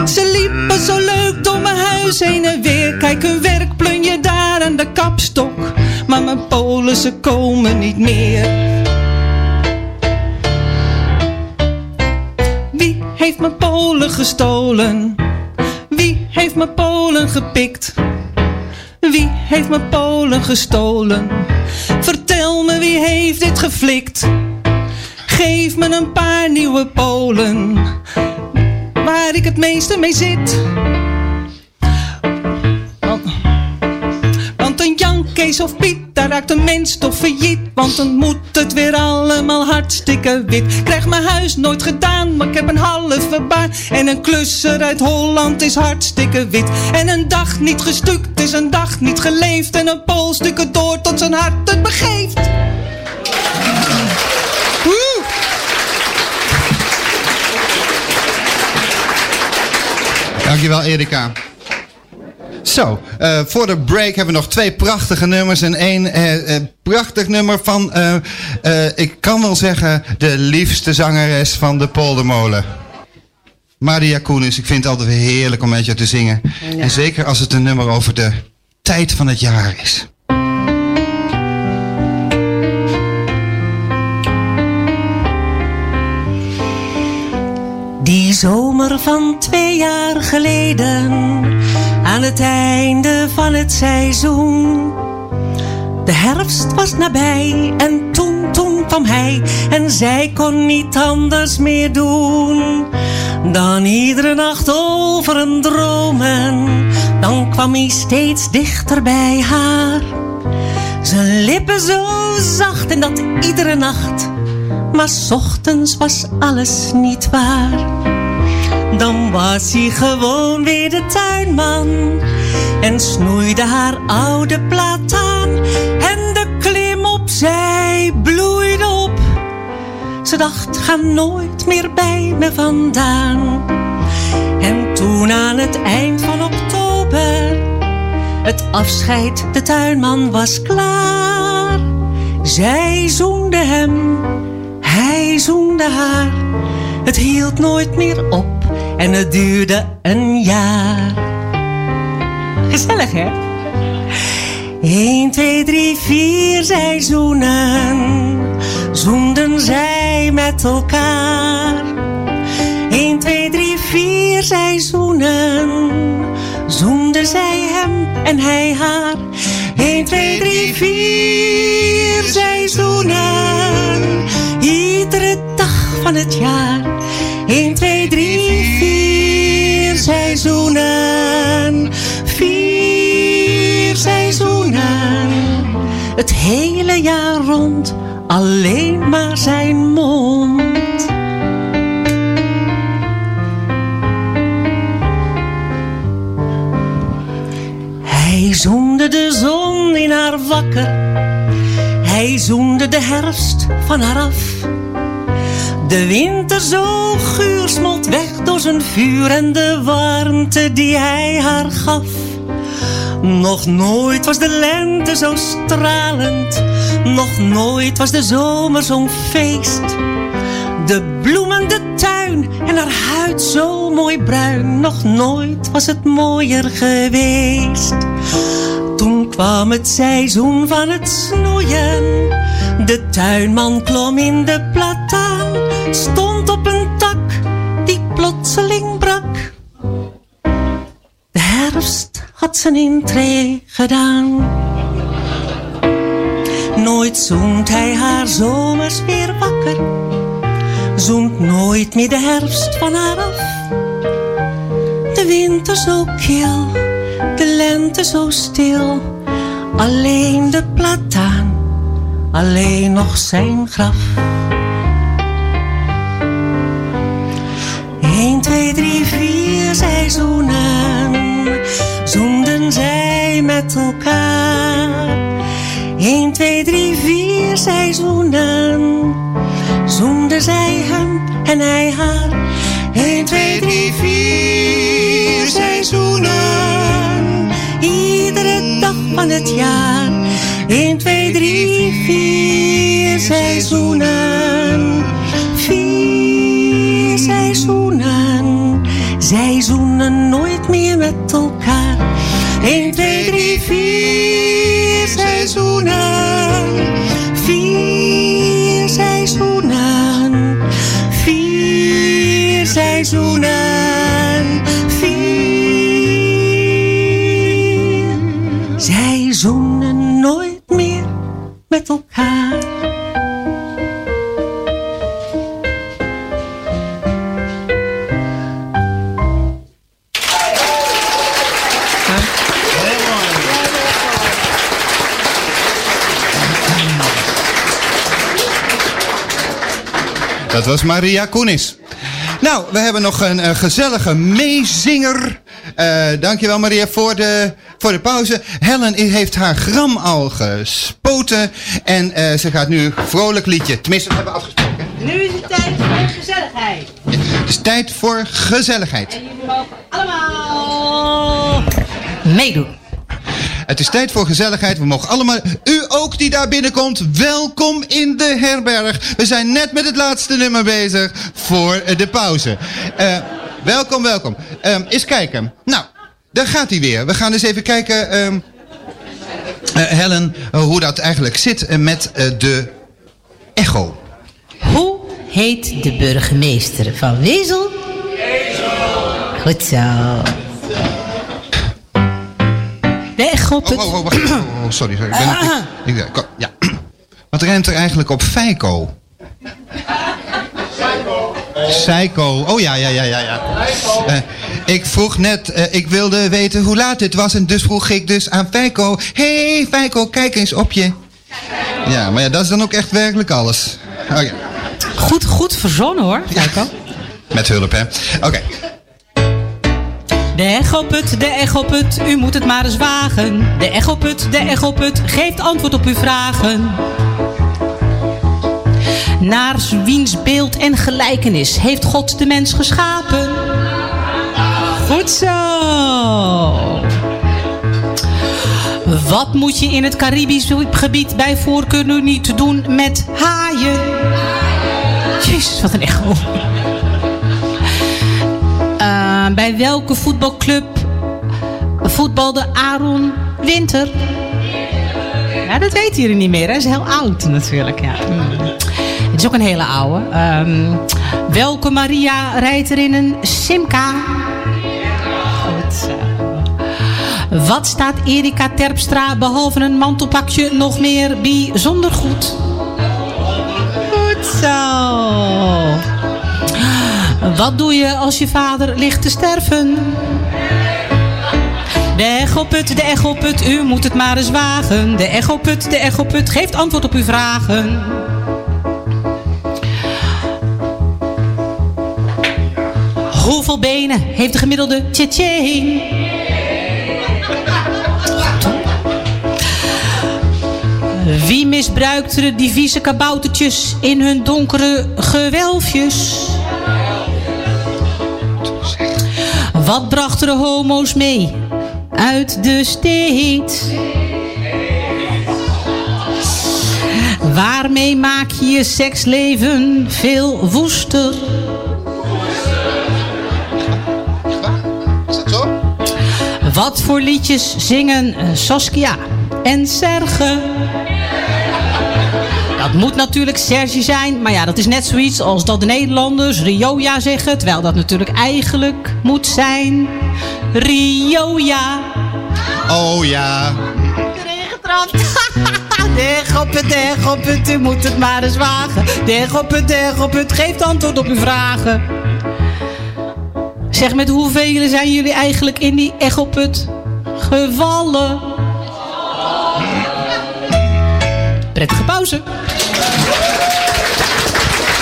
Ze liepen zo leuk door mijn huis heen en weer. Kijk, hun werk daar aan de kapstok. Maar mijn polen, ze komen niet meer. Heeft mijn polen gestolen? Wie heeft mijn polen gepikt? Wie heeft mijn polen gestolen? Vertel me wie heeft dit geflikt? Geef me een paar nieuwe polen Waar ik het meeste mee zit Kees of Piet Daar raakt een mens toch failliet. Want dan moet het weer allemaal hartstikke wit. Krijg mijn huis nooit gedaan Maar ik heb een halve baan. En een klusser uit Holland is hartstikke wit. En een dag niet gestukt is een dag niet geleefd. En een pool stukken door tot zijn hart het begeeft! Dankjewel Erika. Zo, eh, voor de break hebben we nog twee prachtige nummers. En één eh, eh, prachtig nummer van, eh, eh, ik kan wel zeggen, de liefste zangeres van de Poldermolen. Maria Koenis, ik vind het altijd weer heerlijk om met je te zingen. Ja. En zeker als het een nummer over de tijd van het jaar is. Die zomer van twee jaar geleden, aan het einde van het seizoen. De herfst was nabij en toen, toen kwam hij en zij kon niet anders meer doen. Dan iedere nacht over hem dromen, dan kwam hij steeds dichter bij haar. Zijn lippen zo zacht en dat iedere nacht. Maar ochtends was alles niet waar. Dan was hij gewoon weer de tuinman. En snoeide haar oude plataan. En de klim op zij bloeide op. Ze dacht, ga nooit meer bij me vandaan. En toen aan het eind van oktober het afscheid, de tuinman was klaar. Zij zoende hem, hij zoende haar. Het hield nooit meer op en het duurde een jaar. Gezellig, hè? 1, 2, 3, 4 seizoenen zoenden zij met elkaar. 1, 2, 3, 4 seizoenen zoende zij hem en hij haar. 1, 2, 3, 4 seizoenen, iedere dag van het jaar. 1, 2, 3, 4 seizoenen, vier seizoenen. Het hele jaar rond, alleen maar zijn mond. Hij zoende de zon in haar wakker. Hij zoende de herfst van haar af. De winter zo guur smolt weg door zijn vuur en de warmte die hij haar gaf. Nog nooit was de lente zo stralend. Nog nooit was de zomer zo'n feest. De bloemen, de tuin en haar huid zo mooi bruin. Nog nooit was het mooier geweest. Toen kwam het seizoen van het snoeien. De tuinman klom in de plataan. Stond op een tak die plotseling brak. De herfst had zijn intree gedaan. Nooit zoent hij haar zomers weer wakker. Zoent nooit meer de herfst van haar af. De winter zo kil, de lente zo stil. Alleen de plataan, alleen nog zijn graf. 1, 2, 3, 4 seizoenen zonden zij met elkaar. 1, 2, 3, 4 seizoenen zonden zij hem en hij haar. 1, 2, 3, 4 seizoenen, iedere dag van het jaar. 1, 2, 3, 4 seizoenen Zij zoenen nooit meer met elkaar. 1, 2, 3, 4 seizoenen. Vier seizoenen. Vier seizoenen. Vier. Zij zoenen nooit meer met elkaar. Was Maria Koenis. Nou, we hebben nog een, eh, gezellige meezinger. Eh dankjewel Maria voor de, voor de pauze. Helen heeft haar gram al gespoten. En eh, ze gaat nu een vrolijk liedje. Tenminste, dat hebben we afgesproken. Nu is het tijd voor gezelligheid. Het is tijd voor gezelligheid. En jullie mogen allemaal meedoen. Het is tijd voor gezelligheid. We mogen allemaal... U ook die daar binnenkomt, welkom in de herberg. We zijn net met het laatste nummer bezig voor de pauze. Eh, welkom, welkom. Ehm eens kijken. Nou, daar gaat hij weer. We gaan eens even kijken... ehm, eh, Helen, hoe dat eigenlijk zit eh, met de echo. Hoe heet de burgemeester van Wezel? Goed zo. Echo Oh, oh, oh, wacht. Oh, oh, sorry, sorry. Ik ben, ik, ik- kom, ja. Wat ruimt er eigenlijk op Feiko? Psycho. Oh ja, ja, ja, ja. ja. Eh, ik vroeg net, eh, ik wilde weten hoe laat het was en dus vroeg ik dus aan Feiko. Hé hey, Feiko, kijk eens op je. Ja, maar ja, dat is dan ook echt werkelijk alles. Oké, Goed, goed verzonnen hoor, Feiko. met hulp hè. Oké. De echoput, de echoput, u moet het maar eens wagen. De echoput, de echoput, geeft antwoord op uw vragen. Naar wiens beeld en gelijkenis heeft God de mens geschapen? Goed zo. Wat moet je in het Caribisch gebied bij voorkeur nu niet doen met haaien? Jezus, wat een echo. Eh, bij welke voetbalclub voetbalde Aaron Winter? Dat weten jullie niet meer. Hij is heel oud natuurlijk. Ja. Mm. Het is ook een hele oude. Ehm, welke Maria rijdt er in een Simca? Goed zo. Wat staat Erika Terpstra behalve een mantelpakje nog meer bijzonder goed? Goed zo. Wat doe je als je vader ligt te sterven? De echoput, de echoput, u moet het maar eens wagen. De echoput, de echoput, geeft antwoord op uw vragen. Hoeveel benen heeft de gemiddelde tjitjing? Wie misbruikt die vieze kaboutertjes in hun donkere gewelfjes? Wat brachten de homo's mee uit de steed? Waarmee maak je je seksleven veel woester? Wat voor liedjes zingen eh, Saskia en Serge? Dat moet natuurlijk Serge zijn, maar ja, dat is net zoiets als dat de Nederlanders Rioja zeggen, terwijl dat natuurlijk eigenlijk moet zijn Rioja. Oh ja. Getrapt. Deg op het, deg op het, u moet het maar eens wagen. Deg op het, deg op het, geeft antwoord op uw vragen. Zeg, met hoeveel zijn jullie eigenlijk in die echoput gevallen? Prettige pauze.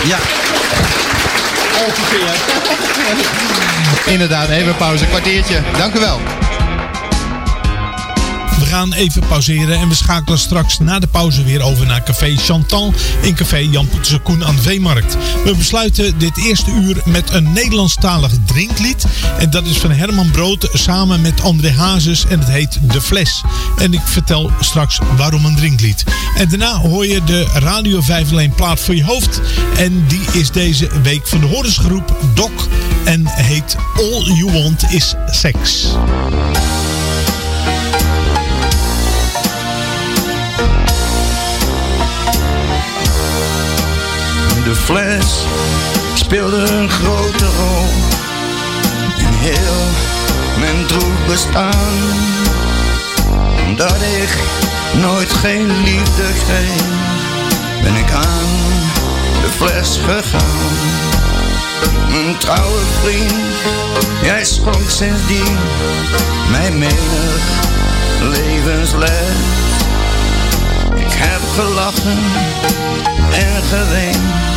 Ja. Ongeveer. Inderdaad, even pauze, kwartiertje. Dank u wel. Gaan even pauzeren en we schakelen straks na de pauze weer over naar Café Chantal in Café Jan Pieterse Koen aan de Veemarkt. We besluiten dit eerste uur met een Nederlandstalig drinklied. En dat is van Herman Brood samen met André Hazes en het heet De Fles. En ik vertel straks waarom een drinklied. En daarna hoor je de Radio 5 alleen plaat voor je hoofd. En die is deze week van de Horensgroep Doc en heet All You Want Is Sex. Fles speelde een grote rol in heel mijn droef bestaan. Omdat ik nooit geen liefde kreeg, ben ik aan de fles gegaan. Mijn trouwe vriend, jij schonk sindsdien mij menig levensles. Ik heb gelachen en geweend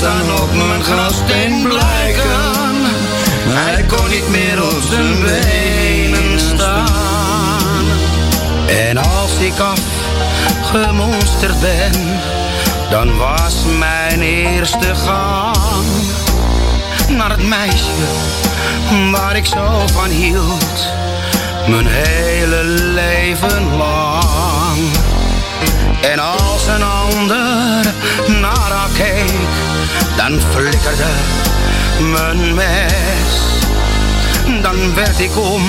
Laat dan op mijn grafsteen blijken. Hij kon niet meer op zijn benen staan. En als ik afgemonsterd ben, dan was mijn eerste gang naar het meisje waar ik zo van hield, mijn hele leven lang. En als een ander naar haar keek, dan flikkerde mijn mes. Dan werd ik om,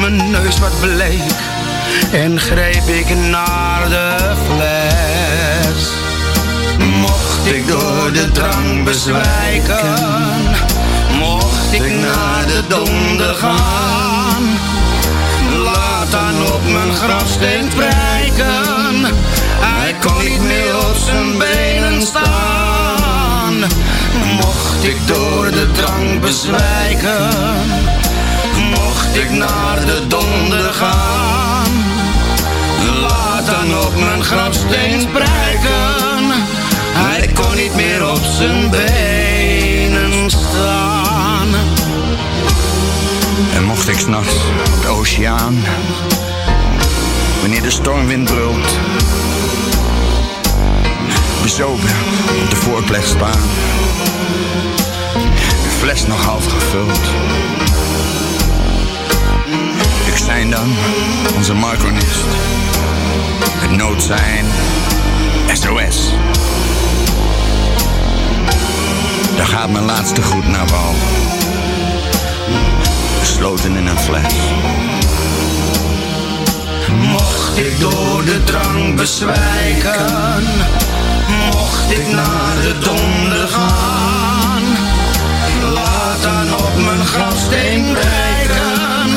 mijn neus wat bleek en greep ik naar de fles. Mocht ik door de drang bezwijken, mocht ik naar de donder gaan. Laat dan op mijn grafsteen prijken, kon niet meer op zijn benen staan. Mocht ik door de drang bezwijken, mocht ik naar de donder gaan. Laat dan op mijn grafsteen prijken, hij kon niet meer op zijn benen staan. En mocht ik s'nachts de oceaan, wanneer de stormwind brult, bezopen op de voorplek staan. De fles nog half gevuld. Ik zijn dan onze marconist. Het nood zijn SOS. Daar gaat mijn laatste groet naar wal. Gesloten in een fles. Mocht ik door de drang bezwijken, mocht ik naar de donder gaan, laat dan op mijn grafsteen breken.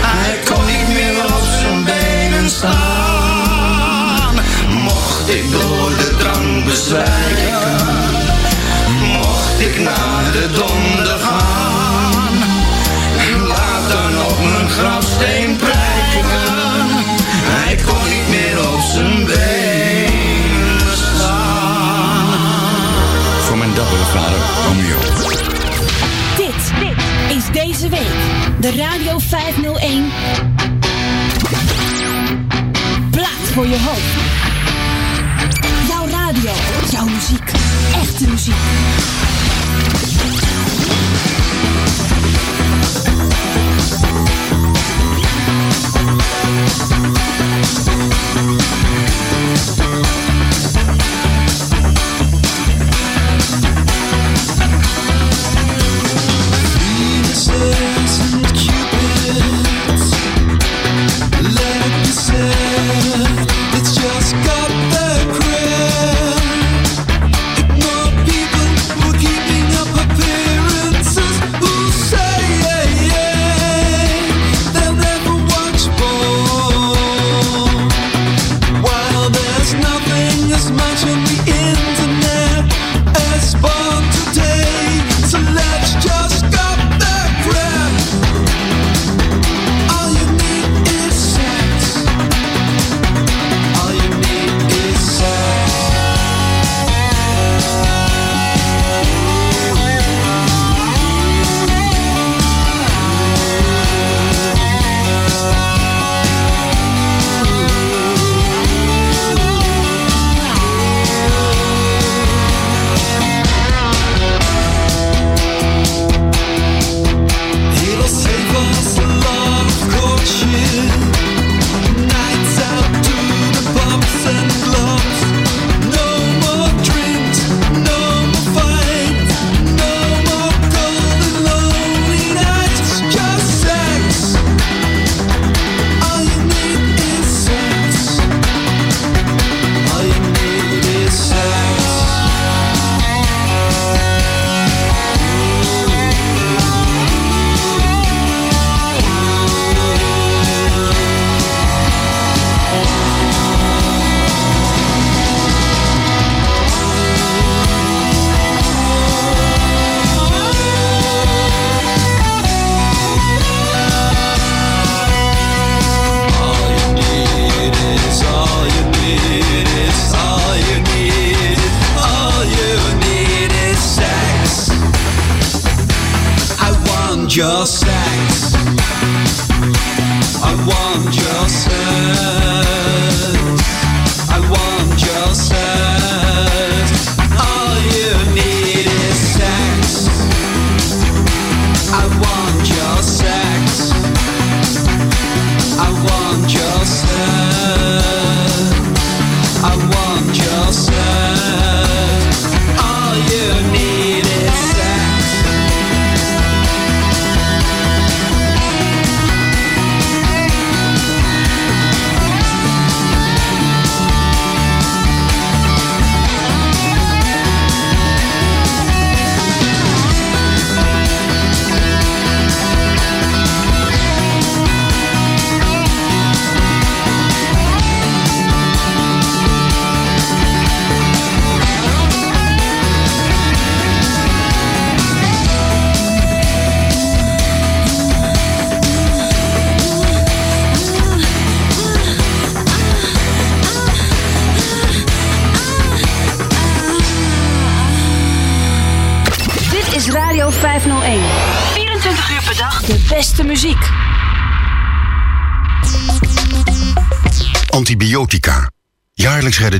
Hij kon niet meer op zijn benen staan. Mocht ik door de drang bezwijken, mocht ik naar de donder gaan, laat dan op mijn grafsteen prijken. Hij kon niet meer op zijn benen Dit, dit is deze week de Radio 501. Plaat voor je hoofd. Jouw radio, jouw muziek, echte muziek. Venus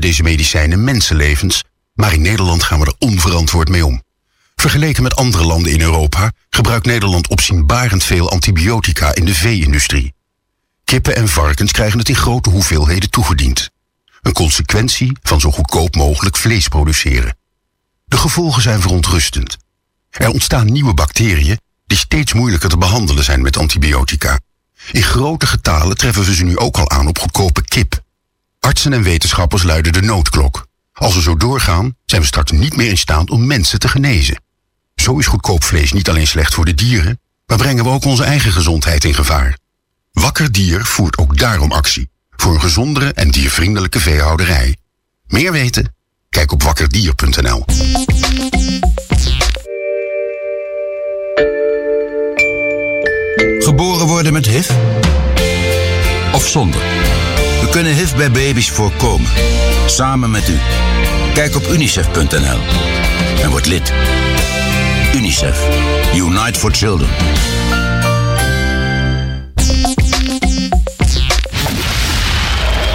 deze medicijnen mensenlevens, maar in Nederland gaan we er onverantwoord mee om. Vergeleken met andere landen in Europa gebruikt Nederland opzienbarend veel antibiotica in de vee-industrie. Kippen en varkens krijgen het in grote hoeveelheden toegediend. Een consequentie van zo goedkoop mogelijk vlees produceren. De gevolgen zijn verontrustend. Er ontstaan nieuwe bacteriën die steeds moeilijker te behandelen zijn met antibiotica. In grote getalen treffen we ze nu ook al aan op goedkope kip. Artsen en wetenschappers luiden de noodklok. Als we zo doorgaan, zijn we straks niet meer in staat om mensen te genezen. Zo is goedkoop vlees niet alleen slecht voor de dieren, maar brengen we ook onze eigen gezondheid in gevaar. Wakker Dier voert ook daarom actie. Voor een gezondere en diervriendelijke veehouderij. Meer weten? Kijk op wakkerdier.nl. Geboren worden met HIV? Of zonder? Kunnen HIV bij baby's voorkomen. Samen met u. Kijk op unicef.nl en word lid. UNICEF. Unite for Children.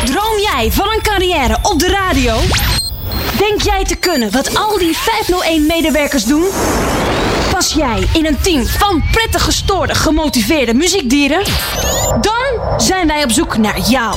Droom jij van een carrière op de radio? Denk jij te kunnen wat al die 501-medewerkers doen? Pas jij in een team van prettig gestoorde, gemotiveerde muziekdieren? Dan zijn wij op zoek naar jou.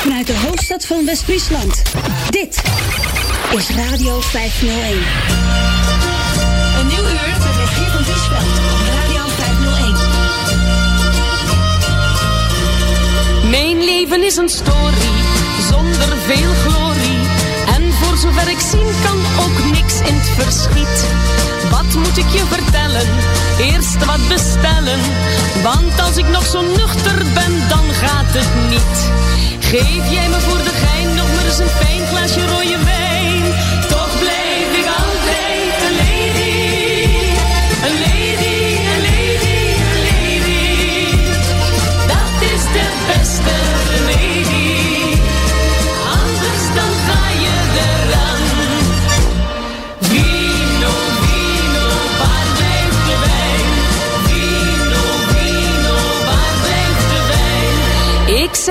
Vanuit de hoofdstad van West-Friesland. Dit is Radio 501. Een nieuw uur met Regier van op Radio 501. Mijn leven is een story zonder veel glorie. Zover ik zien kan ook niks in het verschiet. Wat moet ik je vertellen? Eerst wat bestellen. Want als ik nog zo nuchter ben, dan gaat het niet. Geef jij me voor de gein nog maar eens een fijn glaasje rode wijn.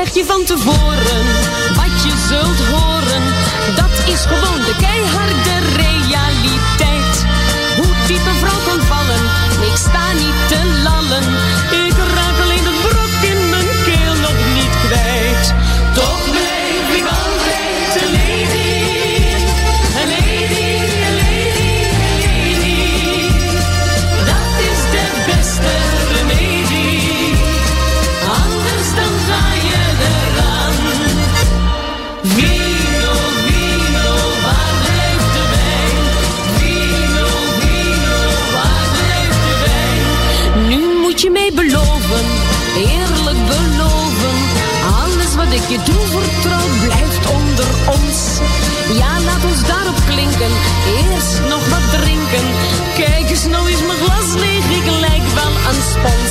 Zeg je van tevoren, wat je zult horen, dat is gewoon de keiharde realiteit. Hoe diep een vrouw kan vallen, ik sta niet te lallen. Je toevertrouwd blijft onder ons. Ja, laat ons daarop klinken. Eerst nog wat drinken. Kijk eens, nou is mijn glas leeg. Ik lijk wel een spons.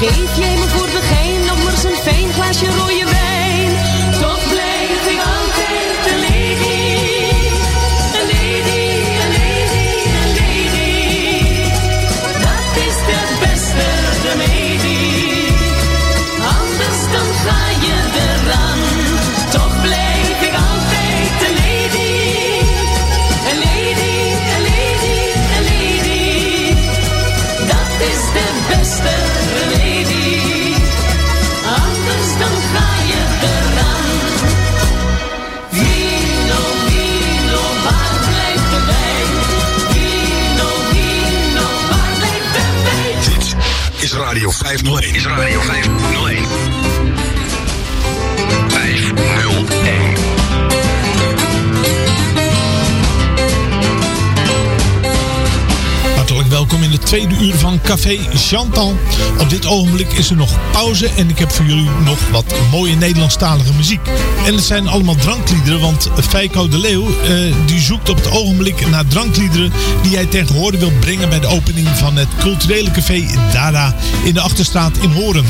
Geef jij 501. Is er Radio 501. 501. In het tweede uur van Café Chantal. Op dit ogenblik is er nog pauze en ik heb voor jullie nog wat mooie Nederlandstalige muziek. En het zijn allemaal drankliederen, want Feiko de Leeuw eh, die zoekt op het ogenblik naar drankliederen die hij ten gehore wil brengen bij de opening van het culturele café Dada in de Achterstraat in Horen.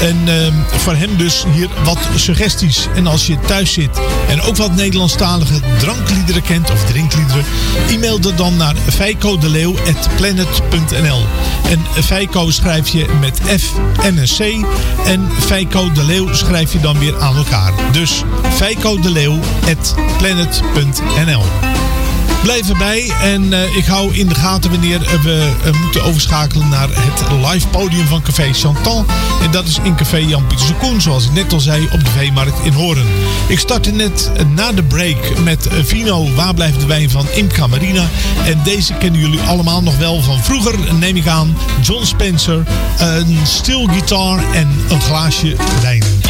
En eh, voor hem dus hier wat suggesties. En als je thuis zit en ook wat Nederlandstalige drankliederen kent of drinkliederen, e-mail er dan naar feiko.deleeuw.planet.nl En Feiko schrijf je met F en een C. En Feiko de Leeuw schrijf je dan weer aan elkaar. Dus feiko.deleeuw.planet.nl Blijf erbij en eh, ik hou in de gaten wanneer we eh, moeten overschakelen naar het live podium van Café Chantal. En dat is in Café Jan Pieterse Koen, zoals ik net al zei, op de Veemarkt in Horen. Ik startte net eh, na de break met Vino, Waar blijft de wijn van Imca Marina. En deze kennen jullie allemaal nog wel van vroeger, neem ik aan. John Spencer, een steel guitar en een glaasje wijn.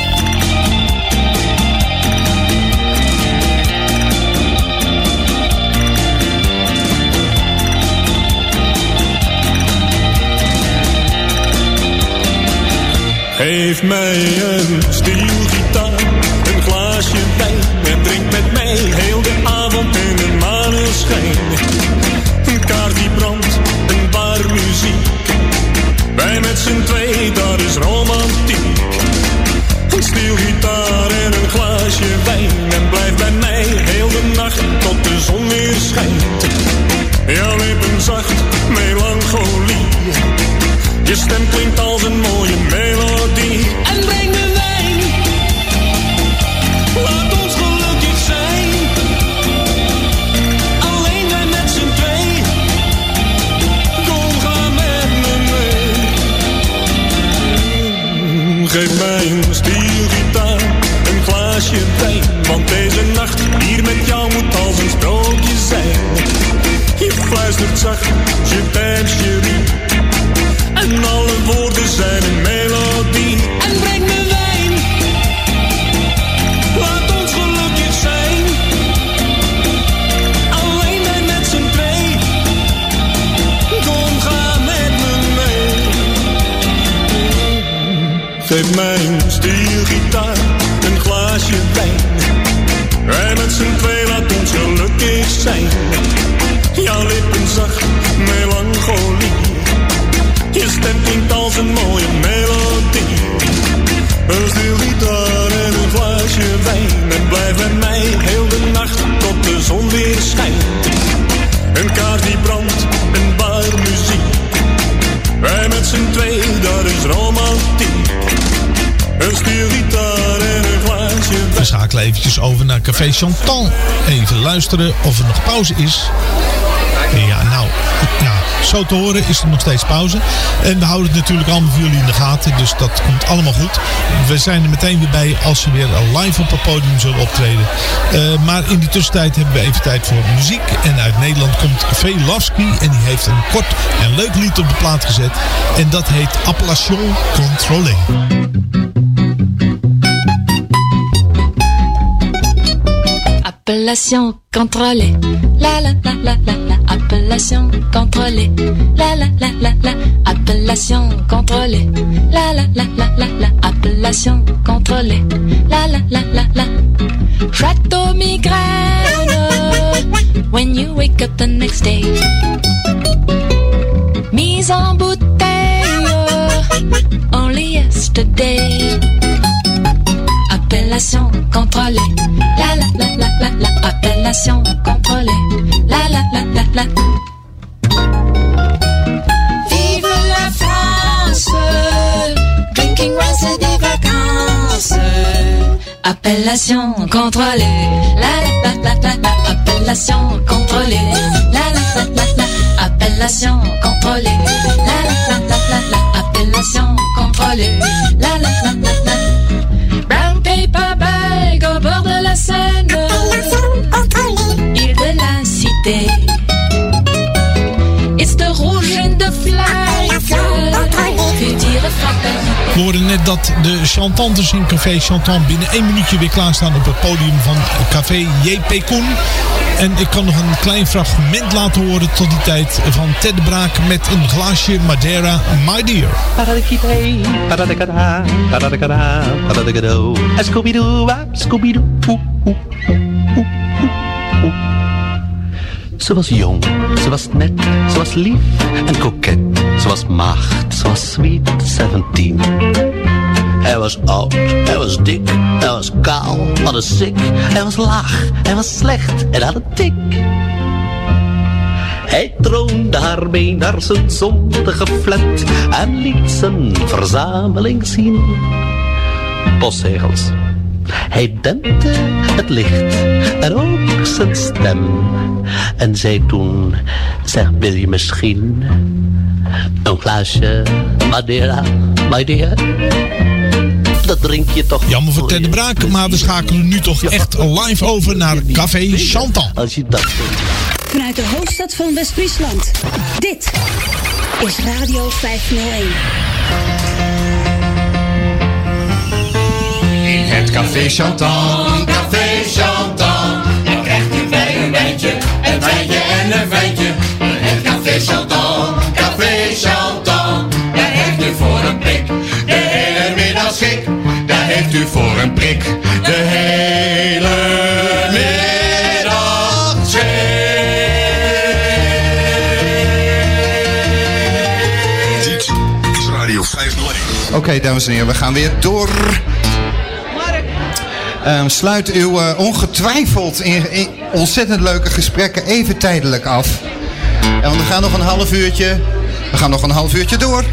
Geef mij een stielgitaar, een glaasje wijn en drink met mij heel de avond in de maneschijn. Een kaart die brandt, een bar muziek, wij met z'n twee, dat is romantiek. Een stielgitaar en een glaasje wijn en blijf bij mij heel de nacht tot de zon weer schijnt. Jouw lippen zacht, melancholie. Je stem klinkt als een mooie melodie. En breng me wijn. Laat ons gelukkig zijn. Alleen wij met z'n twee. Kom, ga met me mee. Geef mij een stielgitaar, een glaasje wijn. Want deze nacht hier met jou moet als een sprookje zijn. Je fluistert zacht, je bent chérie. En alle woorden zijn een melodie. En breng me wijn. Laat ons gelukkig zijn. Alleen wij met z'n twee. Kom, ga met me mee. Geef mij een eventjes over naar Café Chantal. Even luisteren of er nog pauze is. Ja, nou, ja, zo te horen is er nog steeds pauze. En we houden het natuurlijk allemaal voor jullie in de gaten, dus dat komt allemaal goed. We zijn er meteen weer bij als ze weer live op het podium zullen optreden. Eh, maar in die tussentijd hebben we even tijd voor muziek. En uit Nederland komt Velovski en die heeft een kort en leuk lied op de plaat gezet. En dat heet Appellation Contrôlée. Appellation contrôlée. La la la la la la. Appellation contrôlée. La la la la la. Appellation contrôlée. La la la la la la. Appellation contrôlée. Appellation contrôlée. La la la la la. Vive la France. Drinking wine c'est des vacances. Appellation contrôlée. La la la la la la. Appellation contrôlée. La la la la la. Appellation contrôlée. La la la la la la. Appellation contrôlée. La la la. We hoorden net dat de chantantes in Café Chantant binnen één minuutje weer klaarstaan op het podium van Café JP Koen. En ik kan nog een klein fragment laten horen tot die tijd van Ted Braak met een glaasje Madeira, My Dear. Ze was jong, ze was net, ze was lief en koket. Ze was maagd, ze was sweet 17. Hij was oud, hij was dik, hij was kaal, had een sik. Hij was laag, hij was slecht en had een tik. Hij troonde haar mee naar zijn zondige flat en liet zijn verzameling zien. Postzegels. Hij dempte het licht en ook zijn stem. En zei toen, zeg wil je misschien een glaasje Madeira, my dear? Dat drink je toch Jammer voor Ted de Braak, maar we schakelen nu toch echt live over naar Café Chantal. Als je dat Vanuit de hoofdstad van West-Friesland. Dit is Radio 501. In het café Chantal, café Chantal. Dan krijgt u bij een wijntje, een wijntje en een wijntje. In het café Chantal, café Chantal. Daar heeft u voor een prik, de hele middag schik. Daar heeft u voor een prik, de hele middag Dit is Radio 501. Oké, dames en heren, we gaan weer door. Ehm, sluit uw eh, ongetwijfeld in, ontzettend leuke gesprekken even tijdelijk af. En want we gaan nog een half uurtje. We gaan nog een half uurtje door.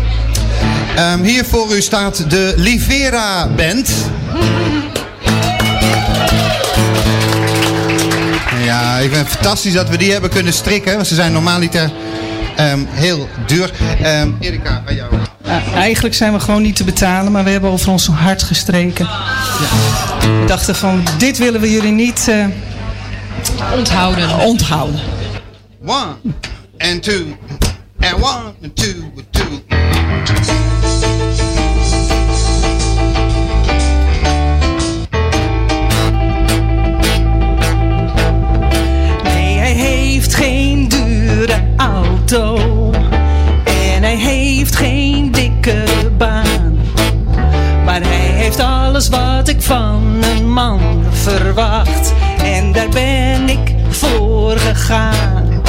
Ehm, hier voor u staat de Livera Band. Ja, ik vind het fantastisch dat we die hebben kunnen strikken. Want ze zijn normaliter ehm, heel duur. Erika, aan jou. Uh, eigenlijk zijn we gewoon niet te betalen, maar we hebben over ons hart gestreken. We dachten van, dit willen we jullie niet eh, onthouden. onthouden. One and two and one and two and two. Nee, hij heeft geen dure auto. En hij heeft geen heeft alles wat ik van een man verwacht. En daar ben ik voor gegaan.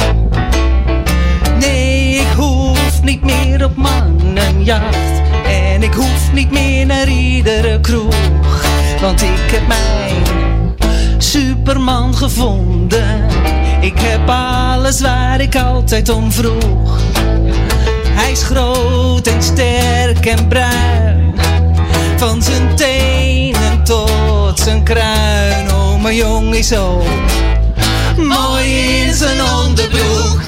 Nee, ik hoef niet meer op mannenjacht. En ik hoef niet meer naar iedere kroeg. Want ik heb mijn superman gevonden. Ik heb alles waar ik altijd om vroeg. Hij is groot en sterk en bruin. Kruin. Oh, mijn jong is zo mooi in zijn onderbroek.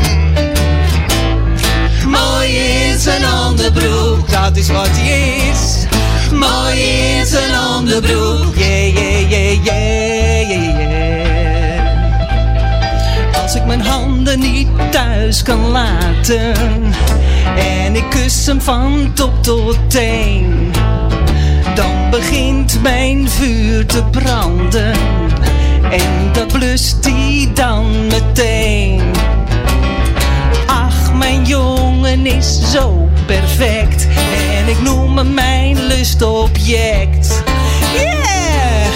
Mooi in zijn onderbroek, dat is wat hij is. Mooi in zijn onderbroek, yeah, yeah, yeah, yeah, yeah, yeah. Als ik mijn handen niet thuis kan laten en ik kus hem van top tot teen, dan begint mijn vuur te branden en dat blust hij dan meteen. Ach, mijn jongen is zo perfect en ik noem hem mijn lustobject. Yeah,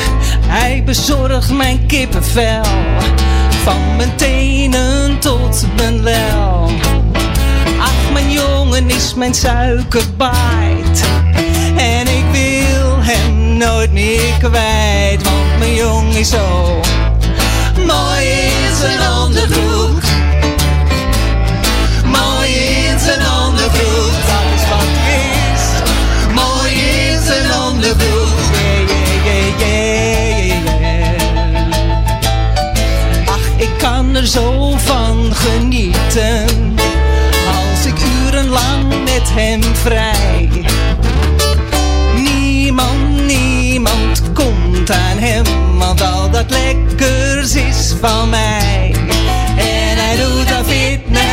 hij bezorgt mijn kippenvel van mijn tenen tot mijn lel. Ach, mijn jongen is mijn suikerbite en ik wil hem nooit meer kwijt, zo mooi in zijn onderbroek. Mooi in zijn onderbroek, dat is wat is. Mooi in zijn onderbroek, yeah, yeah, yeah. Ach, ik kan er zo van genieten, als ik urenlang met hem vrij. Dat lekkers is van mij. En hij doet dat fitness,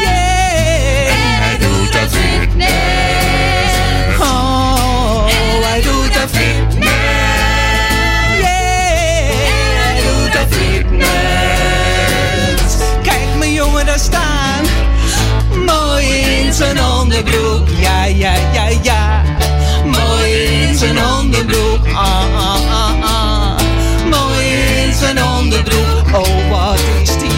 yeah. En hij doet dat fitness. Oh, hij doet dat fitness, yeah. En hij doet dat fitness. Kijk mijn jongen daar staan, mooi in zijn onderbroek, ja, ja, ja, ja. Oh wat is die.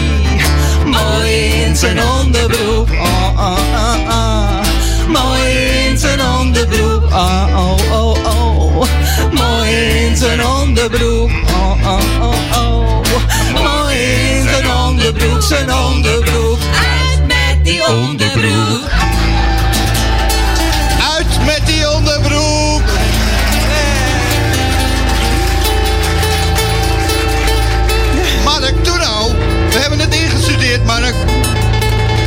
Mooi in zijn onderbroek, oh, oh, oh, oh. Mooi in zijn onderbroek, oh, oh, oh, oh. Mooi in zijn onderbroek, oh, oh, oh, oh. Mooi in zijn onderbroek, zijn onderbroek. Uit met die onderbroek.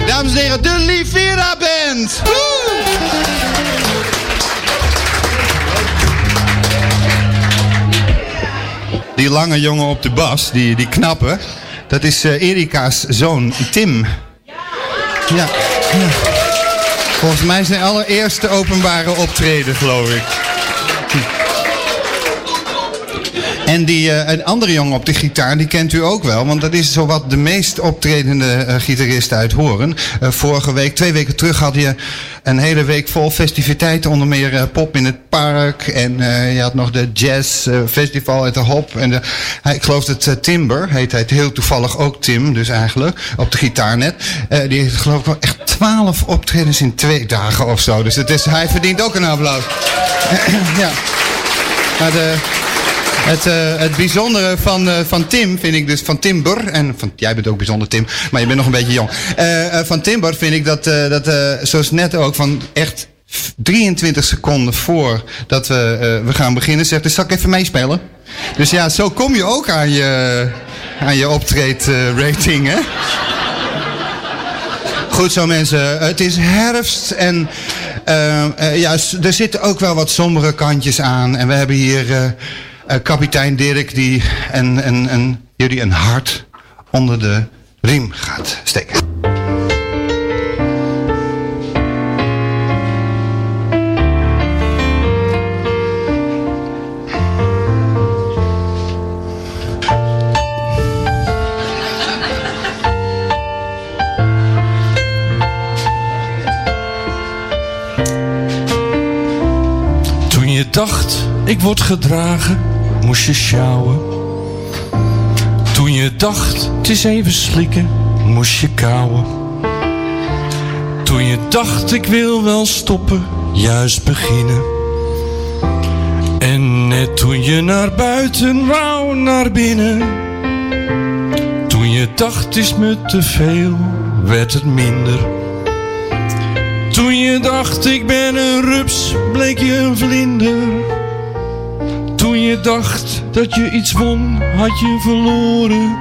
Dames en heren, de Livera Band. Die lange jongen op de bas, die, die knappe, dat is eh, Erika's zoon, Tim. Ja. Volgens mij zijn allereerste openbare optreden, geloof ik. En die eh, een andere jongen op de gitaar, die kent u ook wel. Want dat is zowat de meest optredende eh, gitarist uit Horen. Eh, vorige week, twee weken terug, had je een hele week vol festiviteiten. Onder meer pop in het park. En je had nog de jazz festival uit de Hop. En de, ik geloof dat Timber, heet hij heel toevallig ook Tim, dus eigenlijk. Op de gitaar net. Die heeft geloof ik wel echt twaalf optredens in twee dagen of zo. Dus het is, hij verdient ook een applaus. ja. Maar de, het, eh, het bijzondere van, eh, van Tim vind ik dus, van Timber, en van, jij bent ook bijzonder Tim, maar je bent nog een beetje jong. Eh, van Timber vind ik dat, dat zoals net ook, van echt 23 seconden voor dat we, we gaan beginnen, zegt, dus zal ik even meespelen? Dus ja, zo kom je ook aan je, aan je optreed eh, rating, hè? Goed zo mensen, het is herfst en ja, er zitten ook wel wat sombere kantjes aan. En we hebben hier eh, kapitein Dirk die een, een, een, jullie een hart onder de riem gaat steken. Toen je dacht, ik word gedragen, moest je sjouwen. Toen je dacht, het is even slikken, moest je kauwen. Toen je dacht, ik wil wel stoppen, juist beginnen. En net toen je naar buiten wou, naar binnen. Toen je dacht, is me te veel, werd het minder. Toen je dacht ik ben een rups, bleek je een vlinder. Toen je dacht dat je iets won, had je verloren.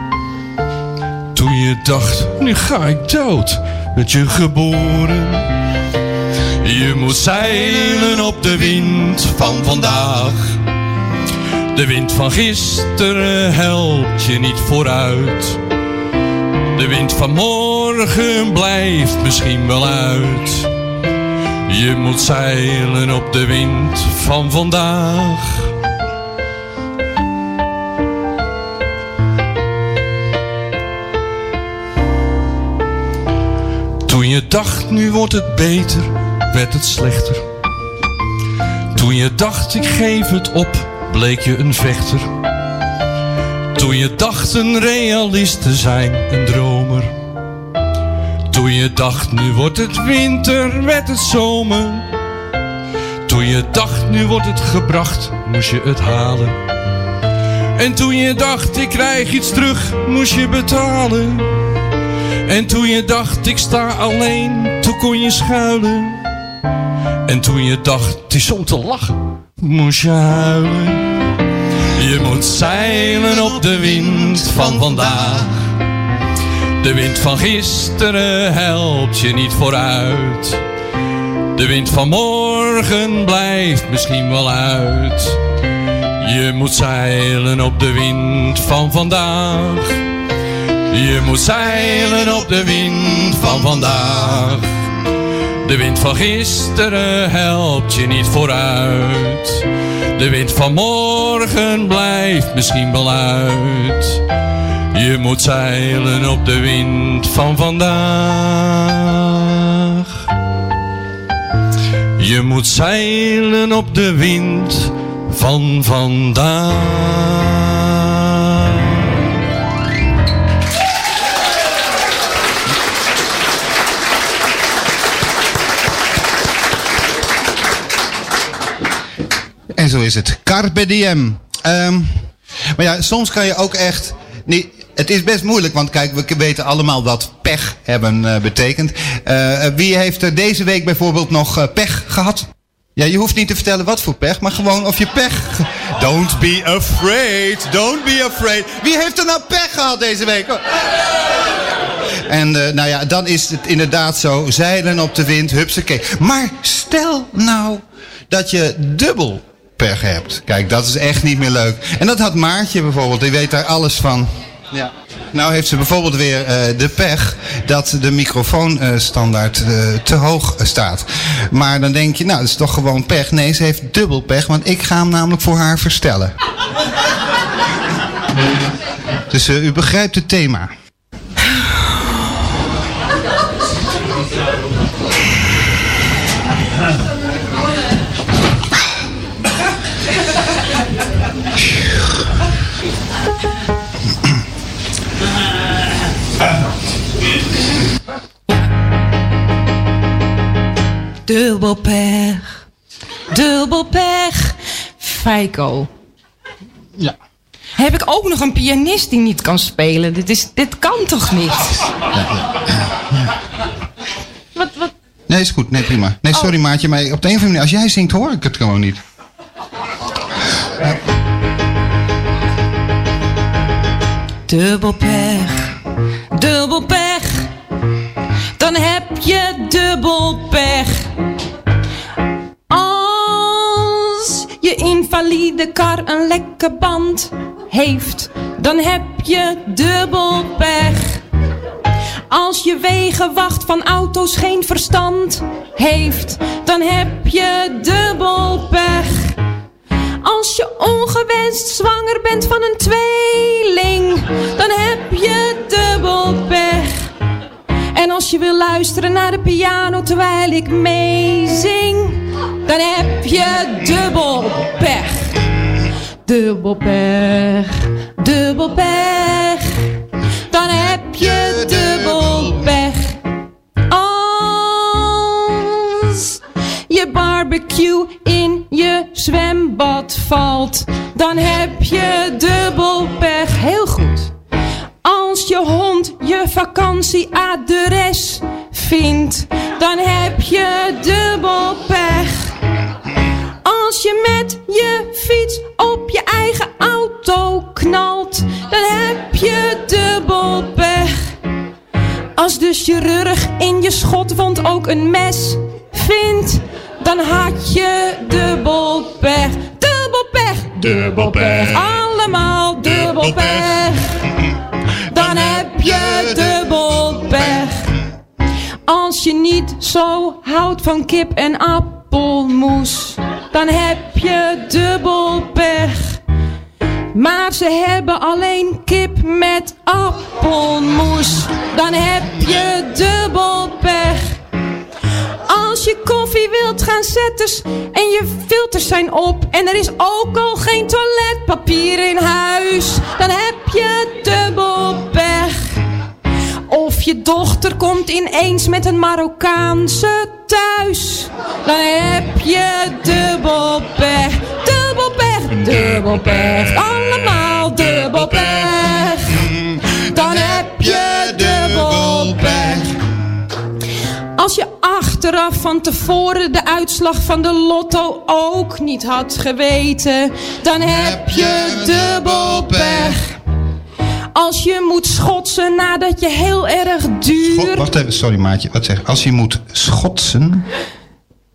Toen je dacht, nu ga ik dood, werd je geboren. Je moet zeilen op de wind van vandaag. De wind van gisteren helpt je niet vooruit. De wind van morgen blijft misschien wel uit. Je moet zeilen op de wind van vandaag. Toen je dacht, nu wordt het beter, werd het slechter. Toen je dacht, ik geef het op, bleek je een vechter. Toen je dacht een realist te zijn, een dromer. Toen je dacht, nu wordt het winter, werd het zomer. Toen je dacht, nu wordt het gebracht, moest je het halen. En toen je dacht, ik krijg iets terug, moest je betalen. En toen je dacht, ik sta alleen, toen kon je schuilen. En toen je dacht, het is om te lachen, moest je huilen. Je moet zeilen op de wind van vandaag. De wind van gisteren helpt je niet vooruit. De wind van morgen blijft misschien wel uit. Je moet zeilen op de wind van vandaag. Je moet zeilen op de wind van vandaag. De wind van gisteren helpt je niet vooruit. De wind van morgen blijft misschien wel uit. Je moet zeilen op de wind van vandaag. Je moet zeilen op de wind van vandaag. Zo is het. Carpe diem. Ehm, maar ja, soms kan je ook echt... niet. het is best moeilijk, want kijk, we weten allemaal wat pech hebben eh, betekent. Eh, wie heeft er deze week bijvoorbeeld nog eh, pech gehad? Ja, je hoeft niet te vertellen wat voor pech, maar gewoon of je pech... Don't be afraid, don't be afraid. Wie heeft er nou pech gehad deze week? En nou ja, dan is het inderdaad zo, zeilen op de wind, hupsakee. Maar stel nou dat je dubbel pech hebt. Kijk, dat is echt niet meer leuk. En dat had Maartje bijvoorbeeld, die weet daar alles van. Ja. Nou heeft ze bijvoorbeeld weer eh, de pech dat de microfoonstandaard eh, te hoog eh, staat. Maar dan denk je, nou, dat is toch gewoon pech. Nee, ze heeft dubbel pech, want ik ga hem namelijk voor haar verstellen. dus u begrijpt het thema. Dubbel pech. Dubbel pech. Feiko. Ja. Heb ik ook nog een pianist die niet kan spelen? Dit, is, dit kan toch niet? Wat, wat? Nee, is goed. Nee, prima. Nee, sorry Maartje, maar op de een of andere manier, als jij zingt hoor ik het gewoon niet. Dubbel pech. Dubbel pech. Je invalide kar een lekke band heeft, dan heb je dubbel pech. Als je wegenwacht van auto's geen verstand heeft, dan heb je dubbel pech. Als je ongewenst zwanger bent van een tweeling, dan heb je dubbel pech. En als je wil luisteren naar de piano terwijl ik meezing, dan heb je dubbel pech. Dubbel pech, dubbel pech. Dan heb je dubbel pech. Als je barbecue in je zwembad valt, dan heb je dubbel pech. Heel goed. Als je hond je vakantieadres vindt, dan heb je dubbel pech. Als je met je fiets op je eigen auto knalt, dan heb je dubbel pech. Als de chirurg in je schotwond ook een mes vindt, dan had je dubbel pech. Dubbel pech, dubbel pech, allemaal dubbel pech. Je dubbel pech. Als je niet zo houdt van kip en appelmoes, dan heb je dubbel pech. Maar ze hebben alleen kip met appelmoes, dan heb je dubbel pech. Als je koffie wilt gaan zetten en je filters zijn op en er is ook al geen toiletpapier in huis, dan heb je dubbel pech. Je dochter komt ineens met een Marokkaanse thuis. Dan heb je dubbel pech. Dubbel pech, dubbel pech. Allemaal dubbel pech. Dan heb je dubbel pech. Als je achteraf van tevoren de uitslag van de lotto ook niet had geweten, dan heb je dubbel pech. Als je moet schotsen nadat je heel erg duur... Wacht even, sorry maatje. Wat zeg Als je moet schotsen...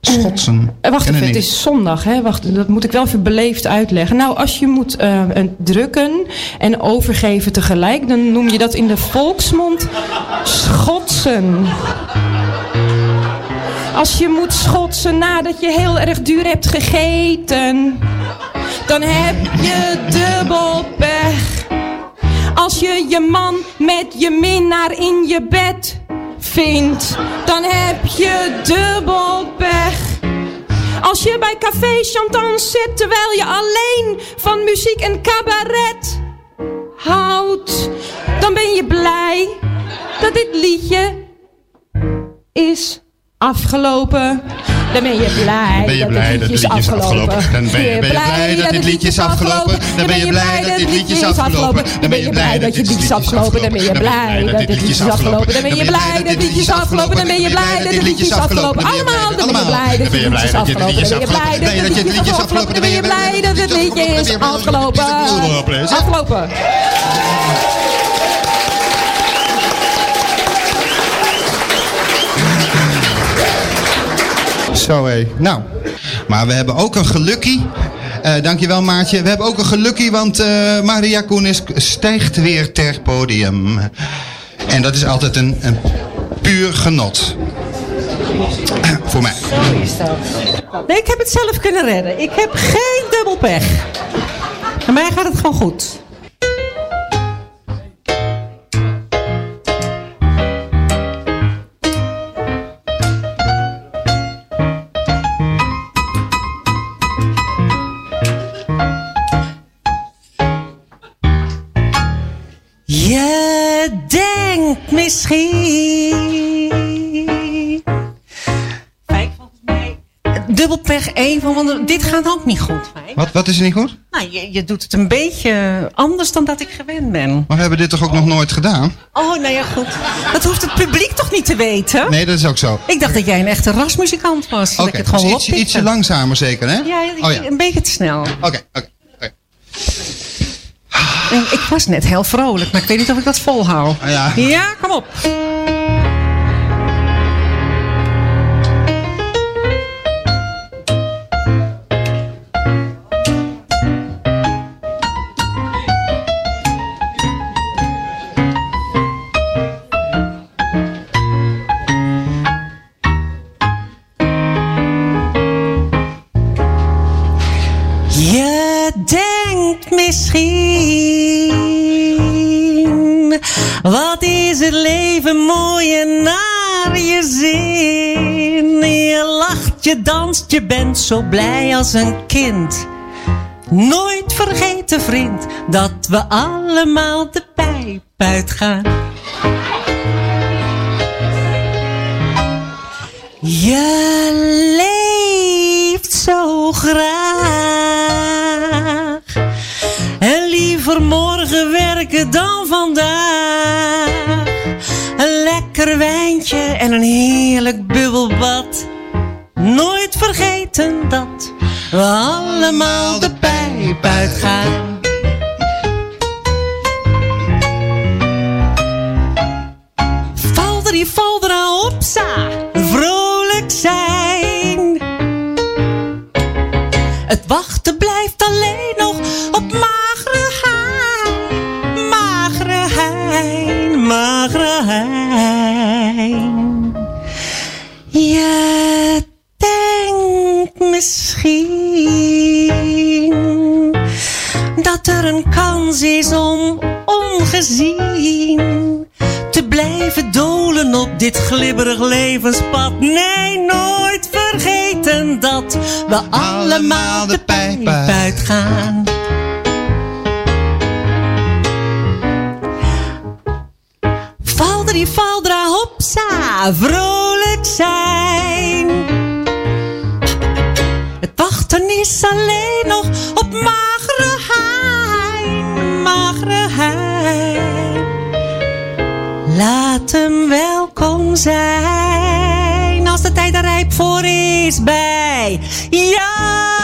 Schotsen. Eh, Wacht Ken even, het is zondag, hè? Wacht, dat moet ik wel even beleefd uitleggen. Nou, als je moet eh, drukken en overgeven tegelijk, dan noem je dat in de volksmond schotsen. Als je moet schotsen nadat je heel erg duur hebt gegeten, dan heb je dubbel pech. Als je je man met je minnaar in je bed vindt, dan heb je dubbel pech. Als je bij Café Chantan zit terwijl je alleen van muziek en cabaret houdt, dan ben je blij dat dit liedje is afgelopen. Dan ben je blij, Ben je blij dat dit liedje is afgelopen? Dan ben je, je blij dat dit liedje is afgelopen? Dan ben je blij dat dit liedje is afgelopen? Dan ben je blij dat dit liedje is afgelopen? Dan ben je blij dat dit liedje is afgelopen? Dan ben je blij dat dit liedje is afgelopen? Dan ben je blij dat dit liedje is afgelopen? Allemaal, dan ben je blij dat dit liedje is afgelopen? Dan ben je blij dat dit liedje is afgelopen? Dan ben je blij dat dit liedje is afgelopen? Afgelopen. Zo. Nou, maar we hebben ook een gelukkie. Eh dankjewel Maartje. We hebben ook een gelukkie, want eh, Maria Koenis stijgt weer ter podium. En dat is altijd een, een puur genot. Voor mij. Nee, ik heb het zelf kunnen redden. Ik heb geen dubbel pech. Bij mij gaat het gewoon goed. Misschien. Fijn, volgens mij. Dubbel pech van, want dit gaat ook niet goed. Wat, wat is er niet goed? Nou, je, je doet het een beetje anders dan dat ik gewend ben. Maar we hebben dit toch ook nog nooit gedaan? Oh, nou ja, goed. Dat hoeft het publiek toch niet te weten? Nee, dat is ook zo. Ik dacht dat jij een echte rasmuzikant was. Oké, gewoon dus iets, ietsje langzamer zeker, hè? Ja, Oh ja. een beetje te snel. Oké, oké. Ik was net heel vrolijk, maar ik weet niet of ik dat volhoud. Ja. ja kom op. wat is het leven mooi en naar je zin. Je lacht, je danst, je bent zo blij als een kind. Nooit vergeten vriend, dat we allemaal de pijp uitgaan. Je leeft zo graag. En liever morgen dan vandaag. Een lekker wijntje en een heerlijk bubbelbad. Nooit vergeten dat we allemaal de pijp uitgaan. Valderie, valdera, opsa, glibberig levenspad. Nee, nooit vergeten dat we allemaal de pijp uitgaan. Valderi, valdra, hopsa, vrolijk zijn. Het wachten is alleen nog op magere hein, magere hein. Laat hem welkom zijn als de tijd er rijp voor is bij. Ja.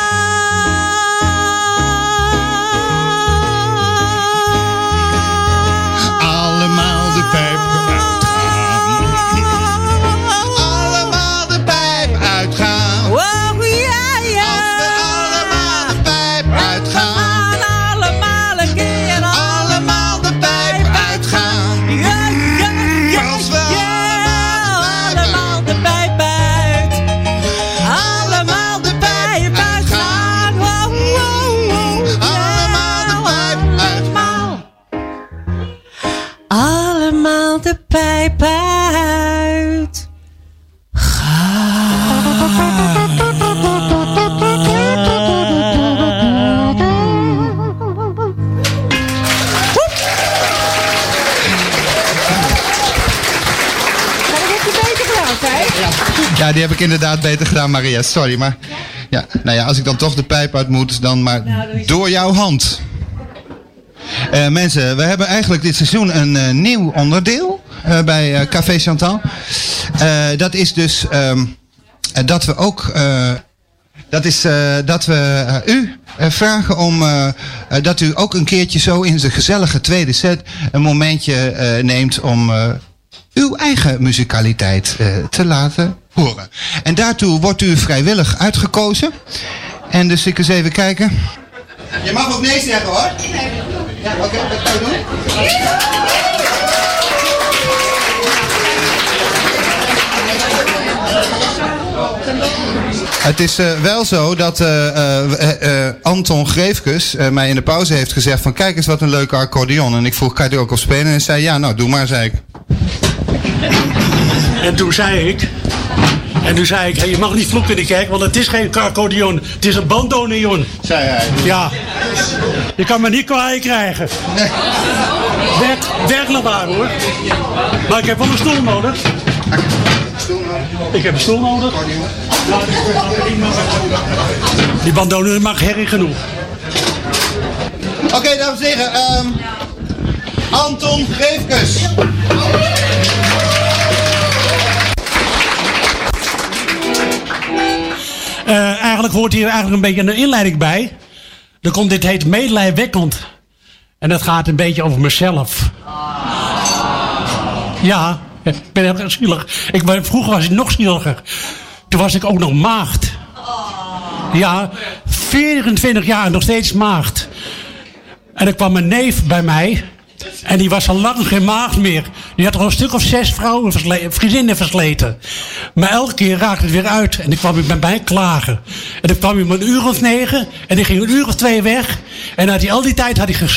Die heb ik inderdaad beter gedaan, Maria. Sorry, maar... Ja, nou ja, als ik dan toch de pijp uit moet, dan maar door jouw hand. Eh, mensen, we hebben eigenlijk dit seizoen een eh, nieuw onderdeel eh, bij Café Chantal. Dat is dus ehm, eh, dat we ook... dat is dat we u vragen om dat u ook een keertje zo in zijn gezellige tweede set een momentje neemt om uw eigen muzikaliteit te laten En daartoe wordt u vrijwillig uitgekozen. En dus ik eens even kijken. Je mag ook nee zeggen hoor. Ja, oké, dat kan je doen. Het is eh, wel zo dat eh, eh, Anton Greefkes eh, mij in de pauze heeft gezegd van kijk eens wat een leuke accordeon. En ik vroeg kan je ook op spelen? En hij zei ja, nou doe maar, zei ik. En toen zei ik... En toen zei ik, hey, je mag niet vloeken in de kerk, want het is geen accordeon. Het is een bandoneon. Zei hij. Ja. Je kan me niet kwaai krijgen. Werk, werkelijk waar hoor. Maar ik heb wel een stoel nodig. Ik heb een stoel nodig. Die bandoneon mag herrie genoeg. Oké, dames en heren. ehm, Anton Greefkes. Eh, eigenlijk hoort hier eigenlijk een beetje een inleiding bij. Er komt dit heet medelijwekkend. En dat gaat een beetje over mezelf. Ja, ik ben heel erg zielig. Ik, vroeger was ik nog zieliger. Toen was ik ook nog maagd. Ja, 24 jaar nog steeds maagd. En er kwam een neef bij mij. En die was al lang geen maagd meer. Die had al een stuk of zes vrouwen versle- vriendinnen versleten. Maar elke keer raakte het weer uit. En die kwam hij bij mij klagen. En dan kwam hij om een uur of negen. En die ging een uur of twee weg. En had hij, al die tijd had hij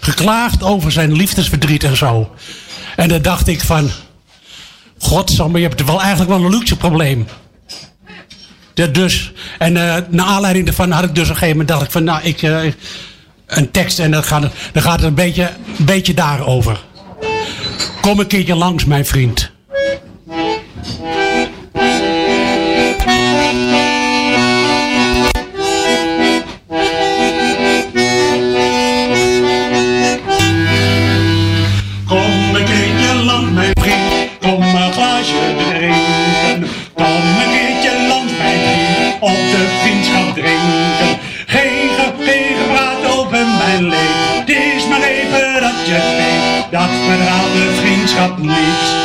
geklaagd over zijn liefdesverdriet en zo. En dan dacht ik van... Godsamme, je hebt wel eigenlijk wel een luxe probleem. Dus, en eh naar aanleiding daarvan had ik dus op een gegeven moment dacht ik van, nou, ik, eh, een tekst en dan gaat het, dan gaat het een, beetje, een beetje daarover. Kom een keertje langs, mijn vriend. Vriendschappenlied.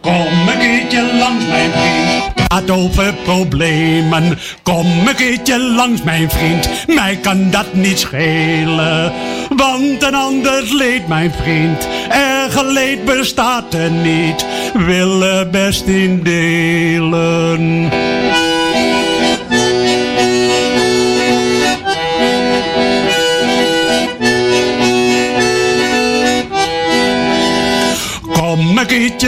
Kom een keertje langs mijn vriend. Praat over problemen. Kom een keertje langs mijn vriend. Mij kan dat niet schelen. Want een ander leed mijn vriend. Erger leed bestaat er niet. Willen best indelen. Kom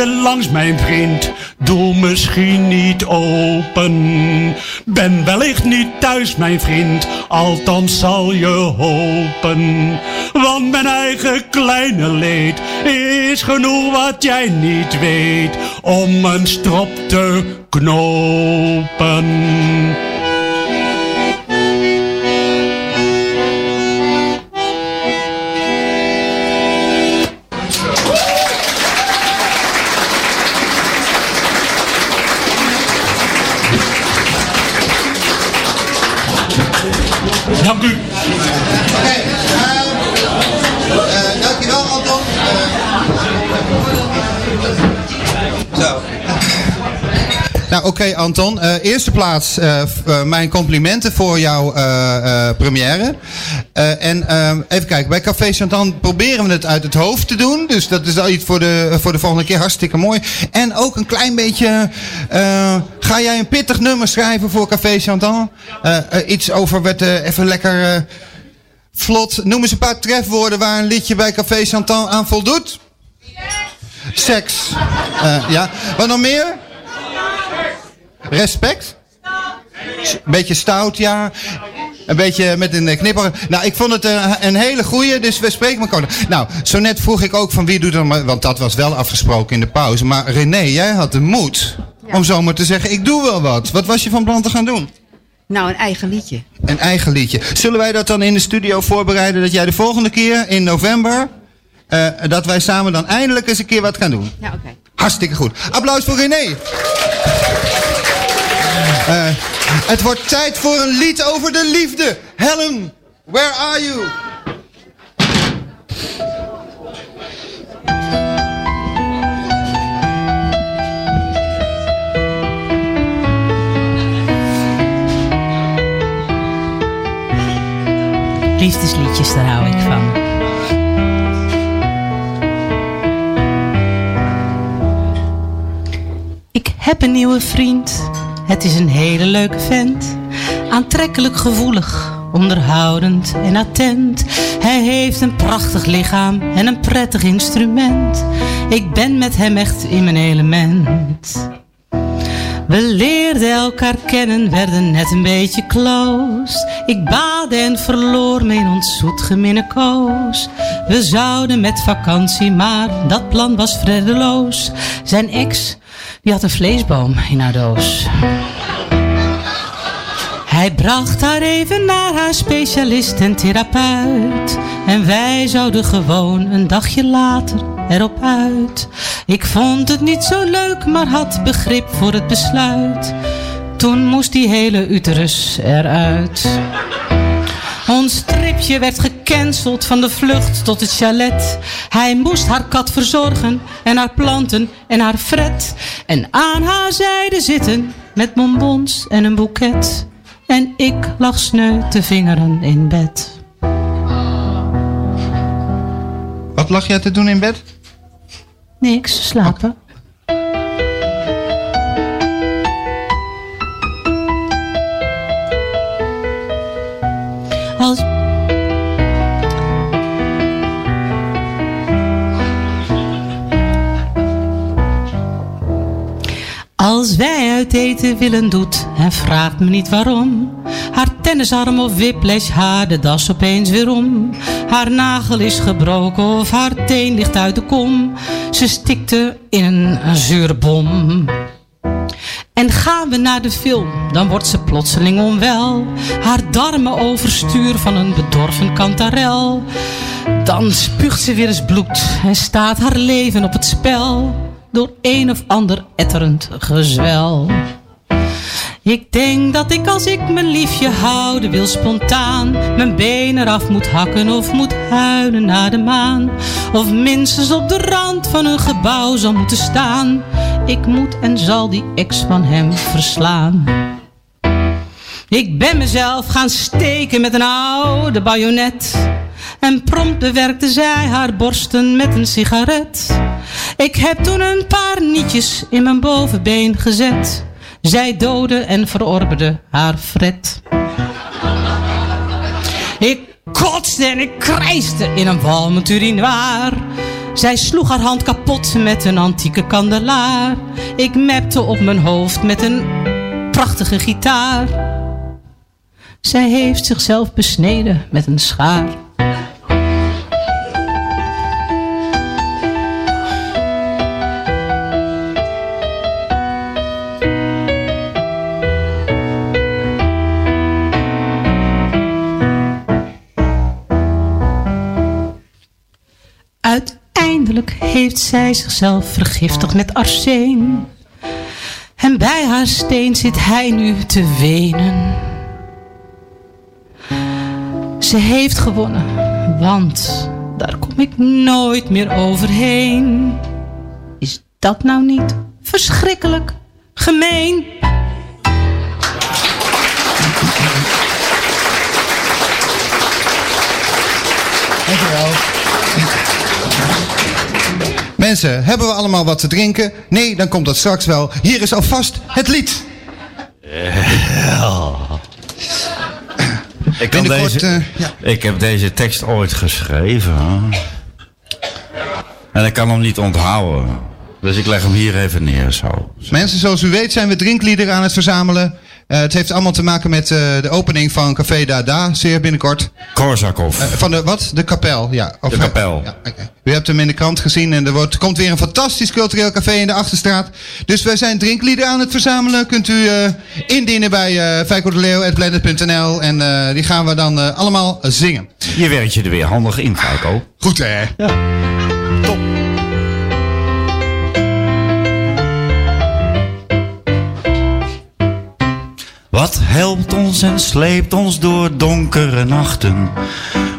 langs mijn vriend, doe misschien niet open. Ben wellicht niet thuis mijn vriend, althans zal je hopen. Want mijn eigen kleine leed is genoeg wat jij niet weet om een strop te knopen. Dank u. dankjewel, Anton. Zo. Nou, oké, Anton. Eh, eerste plaats, eh, eh, mijn complimenten voor jouw première. En ehm, even kijken, bij Café Chantan proberen we het uit het hoofd te doen. Dus dat is al iets voor de, voor de volgende keer. Hartstikke mooi. En ook een klein beetje... ga jij een pittig nummer schrijven voor Café Chantan? Iets over, eh, even lekker... Vlot, noem eens een paar trefwoorden waar een liedje bij Café Chantan aan voldoet. Seks. Ja. Wat nog meer? Respect. Een beetje stout, ja. Een beetje met een eh, knipper. Nou, ik vond het een hele goeie, dus we spreken elkaar. Nou, zo net vroeg ik ook van wie doet er maar... Want dat was wel afgesproken in de pauze. Maar René, jij had de moed om zomaar te zeggen, ik doe wel wat. Wat was je van plan te gaan doen? Nou, een eigen liedje. Een eigen liedje. Zullen wij dat dan in de studio voorbereiden dat jij de volgende keer in november... eh, dat wij samen dan eindelijk eens een keer wat gaan doen? Ja, oké. Hartstikke goed. Applaus voor René. Eh, het wordt tijd voor een lied over de liefde. Helen, where are you? Liefdesliedjes, daar hou ik van. Ik heb een nieuwe vriend. Het is een hele leuke vent. Aantrekkelijk gevoelig, onderhoudend en attent. Hij heeft een prachtig lichaam en een prettig instrument. Ik ben met hem echt in mijn element. We leerden elkaar kennen, werden net een beetje close. Ik baadde en verloor me in ons zoet geminnekoos. We zouden met vakantie, maar dat plan was vreddeloos. Zijn ex, die had een vleesboom in haar doos. Hij bracht haar even naar haar specialist en therapeut. En wij zouden gewoon een dagje later erop uit. Ik vond het niet zo leuk, maar had begrip voor het besluit. Toen moest die hele uterus eruit. Ons tripje werd gecanceld van de vlucht tot het chalet. Hij moest haar kat verzorgen en haar planten en haar fret. En aan haar zijde zitten met bonbons en een boeket. En ik lag sneu te vingeren in bed. Wat lag jij te doen in bed? Niks, slapen. Uit eten willen doet en vraagt me niet waarom. Haar tennisarm of whiplash, haar de das opeens weer om. Haar nagel is gebroken of haar teen ligt uit de kom. Ze stikte in een, zure bom. En gaan we naar de film, dan wordt ze plotseling onwel. Haar darmen overstuur van een bedorven kantarel. Dan spuugt ze weer eens bloed en staat haar leven op het spel. Door een of ander etterend gezwel. Ik denk dat ik als ik mijn liefje houden wil spontaan Mijn benen eraf moet hakken of moet huilen naar de maan. Of minstens op de rand van een gebouw zal moeten staan. Ik moet en zal die ex van hem verslaan. Ik ben mezelf gaan steken met een oude bajonet En prompt bewerkte zij haar borsten met een sigaret Ik heb toen een paar nietjes in mijn bovenbeen gezet zij doodde en verorberde haar fret. Ik kotste en ik krijste in een walmend urinoir. Zij sloeg haar hand kapot met een antieke kandelaar. Ik mepte op mijn hoofd met een prachtige gitaar. Zij heeft zichzelf besneden met een schaar. Heeft zij zichzelf vergiftigd met arsen. En bij haar steen zit hij nu te wenen. Ze heeft gewonnen, want daar kom ik nooit meer overheen. Is dat nou niet verschrikkelijk gemeen? Dankjewel. Mensen, hebben we allemaal wat te drinken? Nee, dan komt dat straks wel. Hier is alvast het lied. Ik, eh, ik heb deze tekst ooit geschreven. En ik kan hem niet onthouden. Dus ik leg hem hier even neer zo. Mensen, zoals u weet zijn we drinkliederen aan het verzamelen. Eh, het heeft allemaal te maken met eh, de opening van Café Dada, zeer binnenkort. Korsakov. Eh, van de, wat? De kapel, ja. Of- De kapel. Ja. U hebt hem in de krant gezien en er wordt, komt weer een fantastisch cultureel café in de Achterstraat. Dus wij zijn drinkliederen aan het verzamelen. Kunt u indienen bij uh, Leeuw.blended.nl en die gaan we dan allemaal zingen. Je werkt je er weer handig in, Feiko. Goed hè? Ja. Wat helpt ons en sleept ons door donkere nachten?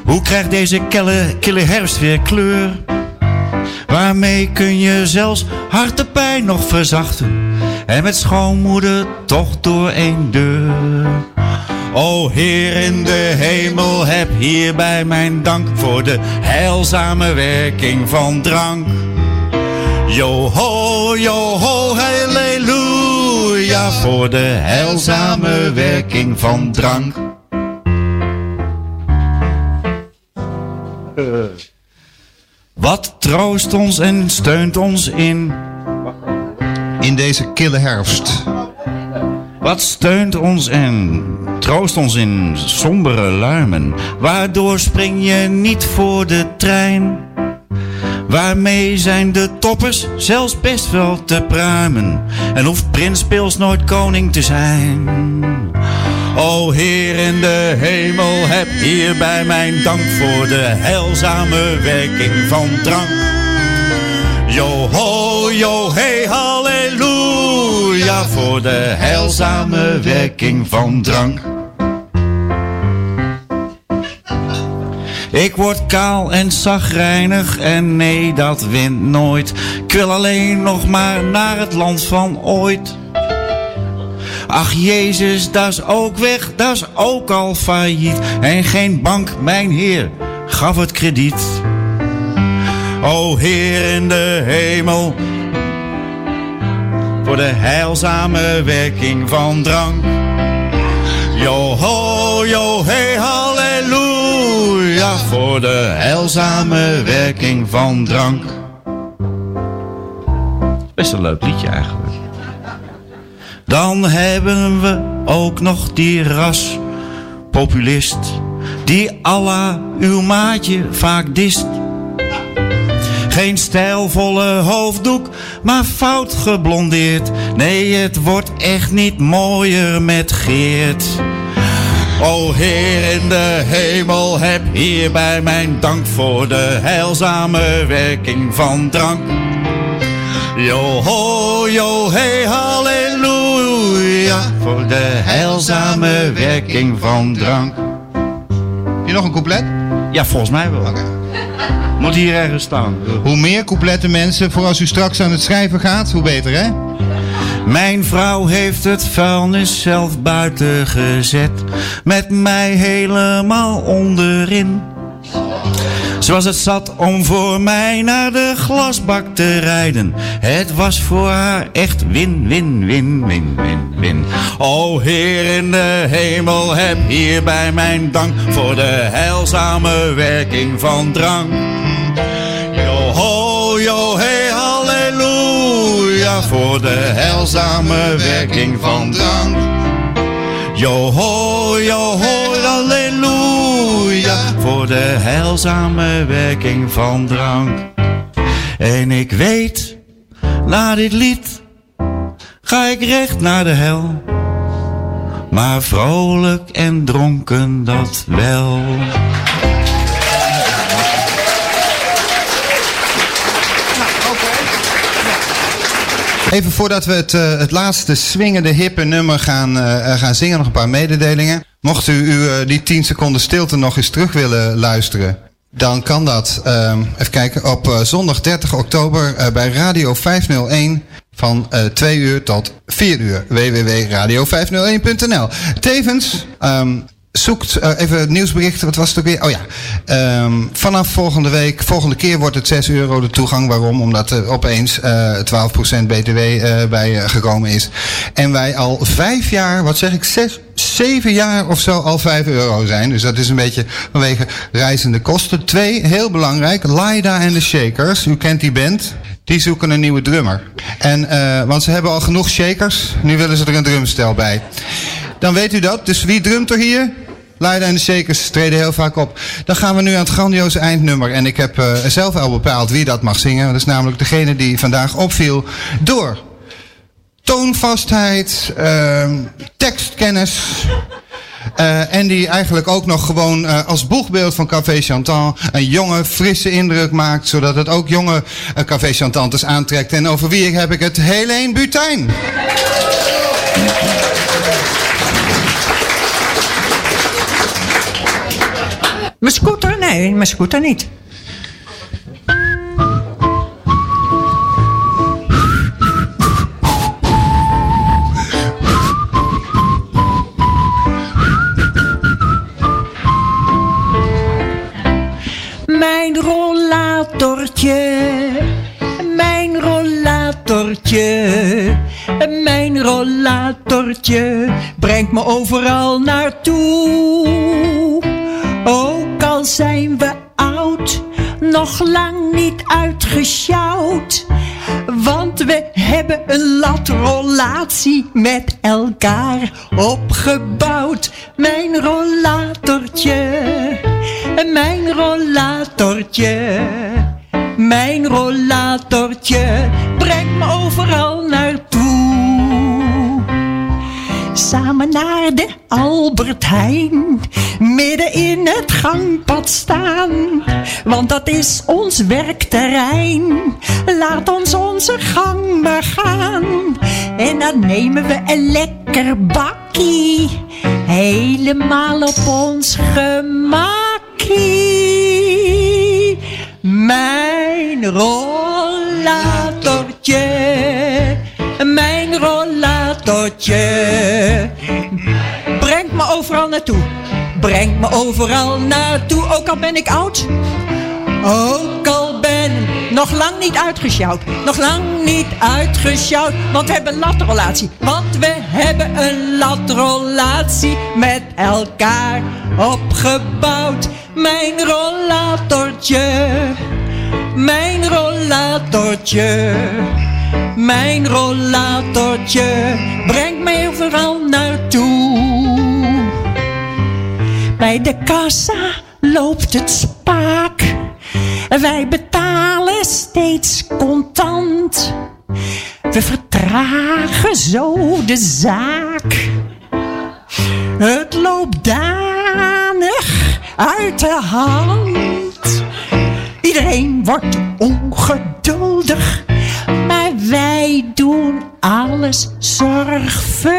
Hoe krijgt deze kille, kille herfst weer kleur? Waarmee kun je zelfs hartepijn nog verzachten? En met schoonmoeder toch door één deur. O Heer in de hemel, heb hierbij mijn dank voor de heilzame werking van drank. Yo ho, yo ho, halleluja, voor de heilzame werking van drank. Wat troost ons en steunt ons in. In deze kille herfst. Wat steunt ons en troost ons in sombere luimen. Waardoor spring je niet voor de trein. Waarmee zijn de toppers zelfs best wel te pruimen. En hoeft prins Pils nooit koning te zijn. O Heer in de hemel, heb hierbij mijn dank voor de heilzame werking van drank. Yo ho, yo hey, halleluja, voor de heilzame werking van drank. Ik word kaal en zagrijnig en nee, dat wint nooit. Ik wil alleen nog maar naar het land van ooit. Ach Jezus, dat is ook weg, dat is ook al failliet. En geen bank, mijn heer, gaf het krediet. O Heer in de hemel, voor de heilzame werking van drank. Yo ho, yo hey, voor de heilzame werking van drank. Best een leuk liedje eigenlijk. Dan hebben we ook nog die ras populist, die Allah uw maatje vaak dist. Geen stijlvolle hoofddoek, maar fout geblondeerd. Nee, het wordt echt niet mooier met Geert. O Heer in de hemel, heb hierbij mijn dank voor de heilzame werking van drank. Yo ho, yo hey, halleluja, voor de heilzame werking van drank. Heb je nog een couplet? Ja, volgens mij wel. Moet hier ergens staan. Hoe meer coupletten mensen, voor als u straks aan het schrijven gaat, hoe beter hè? Mijn vrouw heeft het vuilnis zelf buiten gezet, met mij helemaal onderin. Ze was het zat om voor mij naar de glasbak te rijden. Het was voor haar echt win, win, win, win, win, win. O Heer in de hemel, heb hierbij mijn dank voor de heilzame werking van drank. Yo ho, yo hey, voor de heilzame werking van drank. Yo ho, yo ho, halleluja, voor de heilzame werking van drank. En ik weet, na dit lied ga ik recht naar de hel. Maar vrolijk en dronken dat wel. Even voordat we het, eh, het laatste swingende hippe nummer gaan, eh, eh, gaan zingen, nog een paar mededelingen. Mocht u, die 10 seconden stilte nog eens terug willen luisteren, dan kan dat. ehm, even kijken, op zondag 30 oktober bij Radio 501 van eh 2 uur tot 4 uur. www.radio501.nl Tevens ehm, zoekt eh, even het nieuwsbericht. Wat was het ook weer? Oh ja. Ehm, vanaf volgende week, volgende keer wordt het 6 euro de toegang. Waarom? Omdat er opeens eh 12% BTW bij eh, gekomen is. En wij al vijf jaar, wat zeg ik, zes, zeven jaar of zo al 5 euro zijn. Dus dat is een beetje vanwege reizende kosten. Twee, heel belangrijk, Laida en de Shakers. U kent die band. Die zoeken een nieuwe drummer. En, eh, want ze hebben al genoeg shakers. Nu willen ze er een drumstel bij. Dan weet u dat. Dus wie drumt er hier? Laida en de Shakers treden heel vaak op. Dan gaan we nu aan het grandioze eindnummer. En ik heb eh, zelf al bepaald wie dat mag zingen. Dat is namelijk degene die vandaag opviel door toonvastheid, ehm, tekstkennis. eh, en die eigenlijk ook nog gewoon eh, als boegbeeld van Café Chantant een jonge, frisse indruk maakt. Zodat het ook jonge Café Chantantes aantrekt. En over wie heb ik het? Helene Butijn. Mijn scooter? Nee, mijn scooter niet. Mijn rollatortje, mijn rollatortje, mijn rollatortje brengt me overal naartoe. Ook al zijn we oud, nog lang niet uitgesjouwd. Want we hebben een latrolatie met elkaar opgebouwd. Mijn rollatortje, mijn rollatortje, mijn rollatortje brengt me overal naartoe. Samen naar de Albert Heijn, midden in het gangpad staan. Want dat is ons werkterrein. Laat ons onze gang maar gaan. En dan nemen we een lekker bakkie. Helemaal op ons gemakkie. Mijn rollatortje. Mijn rollatortje. Brengt me overal naartoe. Brengt me overal naartoe. Ook al ben ik oud. Ook al ben nog lang niet uitgesjouwd. Nog lang niet uitgesjouwd. Want we hebben een latrolatie. Want we hebben een latrolatie met elkaar opgebouwd. Mijn rollatortje. Mijn rollatortje. Mijn rollatortje brengt mij overal naartoe. Bij de kassa loopt het spaak. Wij betalen steeds contant. We vertragen zo de zaak. Het loopt danig uit de hand. Iedereen wordt ongeduldig, wij doen alles zorgvuldig.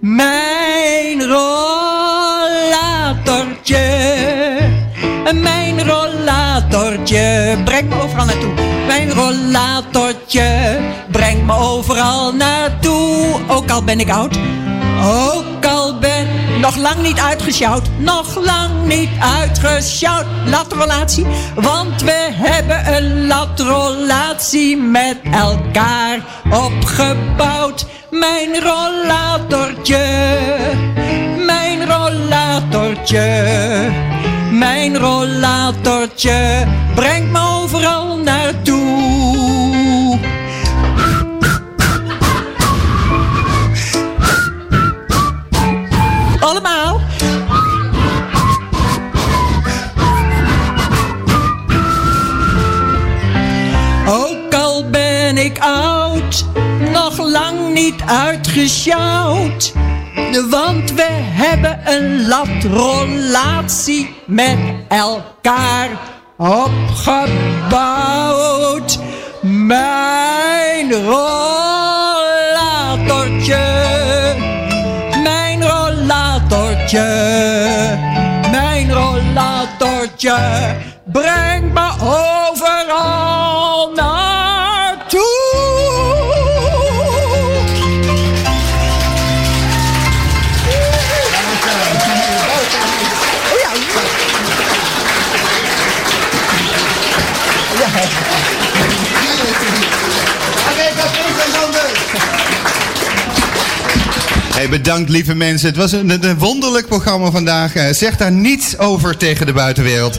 Mijn rollatortje, mijn rollatortje, breng me overal naartoe. Mijn rollatortje, breng me overal naartoe. Ook al ben ik oud, ook al ben nog lang niet uitgesjouwd, nog lang niet uitgesjouwd. Latrolatie, want we hebben een latrolatie met elkaar opgebouwd. Mijn rollatortje, mijn rollatortje, mijn rollatortje, brengt me overal naartoe. Allemaal. Ook al ben ik oud, nog lang niet uitgesjouwd. Want we hebben een latrolatie met elkaar opgebouwd. Mijn rollatortje, mijn rollatortje, mijn rollatortje, breng me overal naartoe. Bedankt lieve mensen. Het was een, een wonderlijk programma vandaag. Eh, zeg daar niets over tegen de buitenwereld.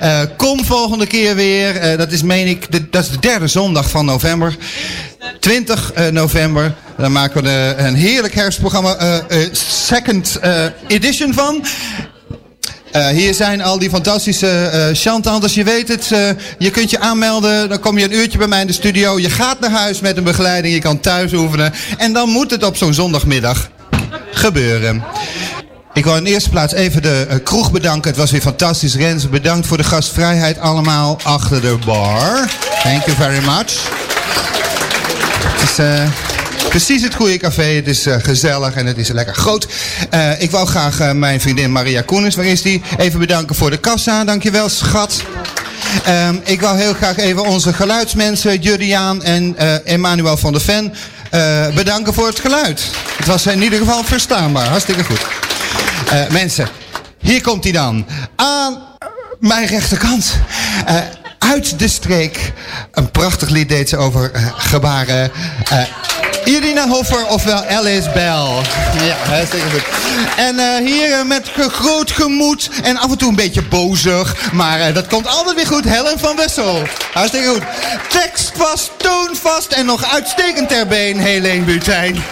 Eh, kom volgende keer weer. Eh, dat is meen ik, de, dat is de derde zondag van november. 20 eh, november. Dan maken we een heerlijk herfstprogramma. second edition van. Hier zijn al die fantastische eh Chantal, je weet het. je kunt je aanmelden, dan kom je een uurtje bij mij in de studio. Je gaat naar huis met een begeleiding, je kan thuis oefenen. En dan moet het op zo'n zondagmiddag gebeuren. Ik wil in eerste plaats even de eh, kroeg bedanken. Het was weer fantastisch. Rens, bedankt voor de gastvrijheid allemaal achter de bar. Thank you very much. Het is eh, precies het goede café. Het is eh, gezellig en het is lekker groot. Ik wou graag mijn vriendin Maria Koenis, waar is die? Even bedanken voor de kassa. Dankjewel, schat. Ehm, ik wou heel graag even onze geluidsmensen, Juriaan en Emmanuel van der Ven, eh, bedanken voor het geluid. Het was in ieder geval verstaanbaar. Hartstikke goed. Eh, mensen, hier komt hij dan. Aan mijn rechterkant. Eh, uit de streek. Een prachtig lied deed ze over gebaren. Irina Hoffer, ofwel Alice Bell. Ja, hartstikke goed. En eh, hier eh, met groot gemoed en af en toe een beetje bozig. Maar eh, dat komt altijd weer goed. Helen van Wessel. Hartstikke goed. Tekst was toonvast en nog uitstekend ter been. Helene Butijn.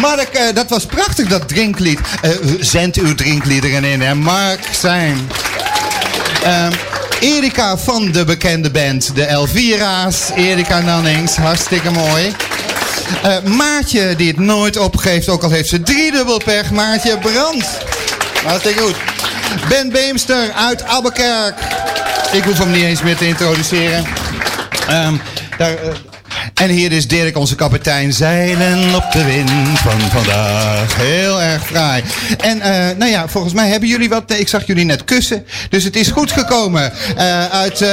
Mark, dat was prachtig, dat drinklied. Eh, zend uw drinkliederen in, hè. Mark zijn. Ehm, Erika van de bekende band, de Elvira's. Erika Nannings, hartstikke mooi. Eh, Maartje, die het nooit opgeeft, ook al heeft ze driedubbel pech. Maartje Brand. Hartstikke goed. Ben Beemster uit Abbekerk. Ik hoef hem niet eens meer te introduceren. Ehm, daar, eh, en hier is Dirk, onze kapitein, zeilen op de wind van vandaag. Heel erg fraai. En eh, nou ja, volgens mij hebben jullie wat. Ik zag jullie net kussen. Dus het is goed gekomen. Eh, uit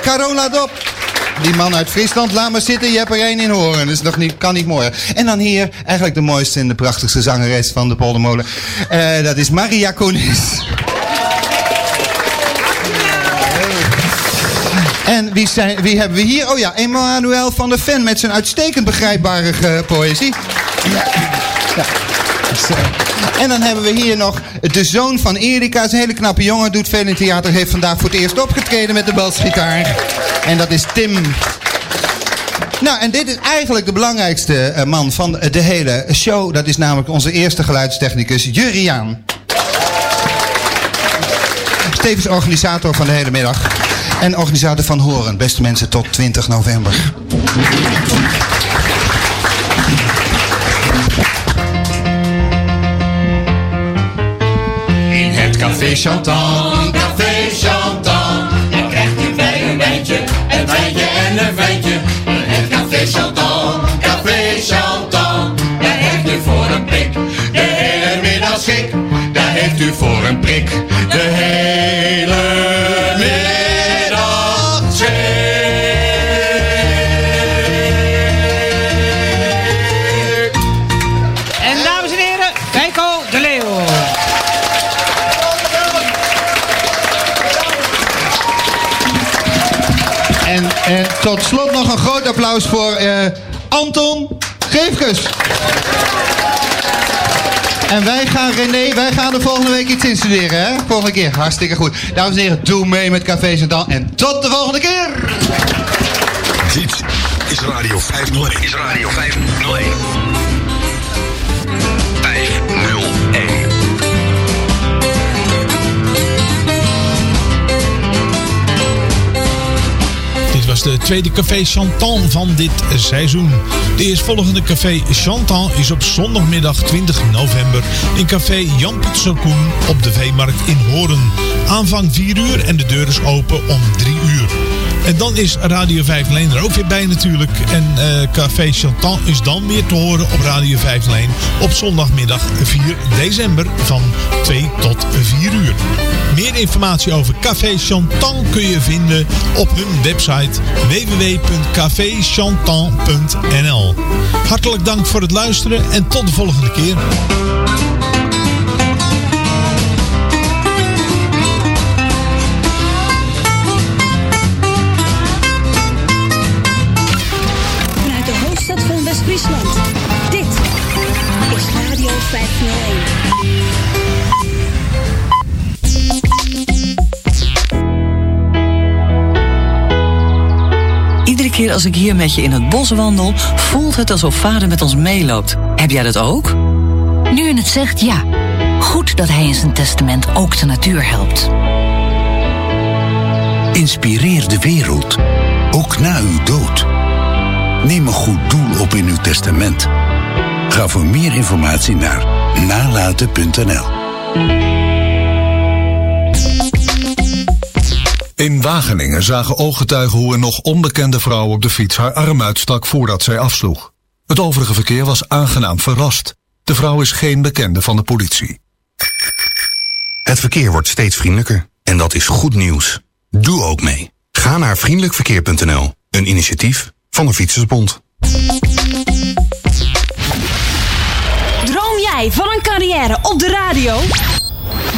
Carola Dop. Die man uit Friesland, laat maar zitten, je hebt er één in horen. Dus nog niet, kan niet mooier. En dan hier, eigenlijk de mooiste en de prachtigste zangeres van de Poldermolen. Eh, dat is Maria Koenis. En wie, zijn, wie hebben we hier? Oh ja, Emmanuel van der Ven met zijn uitstekend begrijpbare eh, poëzie. Ja. En dan hebben we hier nog de zoon van Erika. Is een hele knappe jongen, doet veel in theater. Heeft vandaag voor het eerst opgetreden met de basgitaar. En dat is Tim. Nou, en dit is eigenlijk de belangrijkste eh, man van de hele show. Dat is namelijk onze eerste geluidstechnicus, Juriaan. Tevens organisator van de hele middag. En organisator van Horen. Beste mensen, tot 20 november. Café Chantant, Café Chantant. Dan krijgt u bij een wijntje, een wijntje en een wijntje. En het Café Chantant, Café Chantant. Daar heeft u voor een prik de hele middag schik. Daar heeft u voor een prik de hele tot slot nog een groot applaus voor eh, Anton Geefkes. En wij gaan, René, wij gaan er volgende week iets instuderen, hè? Volgende keer. Hartstikke goed. Dames en heren, doe mee met Café Zandan. En tot de volgende keer! Dit is Radio 501. Is Radio 501. 501. De tweede Café Chantan van dit seizoen. De eerstvolgende Café Chantan is op zondagmiddag 20 november in Café Jan Pieter Koen op de Veemarkt in Horen. Aanvang 4 uur en de deur is open om 3 uur. En dan is Radio 501 er ook weer bij natuurlijk. En eh, Café Chantan is dan weer te horen op Radio 501 op zondagmiddag 4 december van 2 tot 4 uur. Meer informatie over Café Chantan kun je vinden op hun website www.caféchantan.nl. Hartelijk dank voor het luisteren en tot de volgende keer. Keer als ik hier met je in het bos wandel, voelt het alsof vader met ons meeloopt. Heb jij dat ook? Nu je het zegt, ja. Goed dat hij in zijn testament ook de natuur helpt. Inspireer de wereld, ook na uw dood. Neem een goed doel op in uw testament. Ga voor meer informatie naar nalaten.nl. In Wageningen zagen ooggetuigen hoe een nog onbekende vrouw op de fiets haar arm uitstak voordat zij afsloeg. Het overige verkeer was aangenaam verrast. De vrouw is geen bekende van de politie. Het verkeer wordt steeds vriendelijker. En dat is goed nieuws. Doe ook mee. Ga naar vriendelijkverkeer.nl. Een initiatief van de Fietsersbond. Droom jij van een carrière op de radio?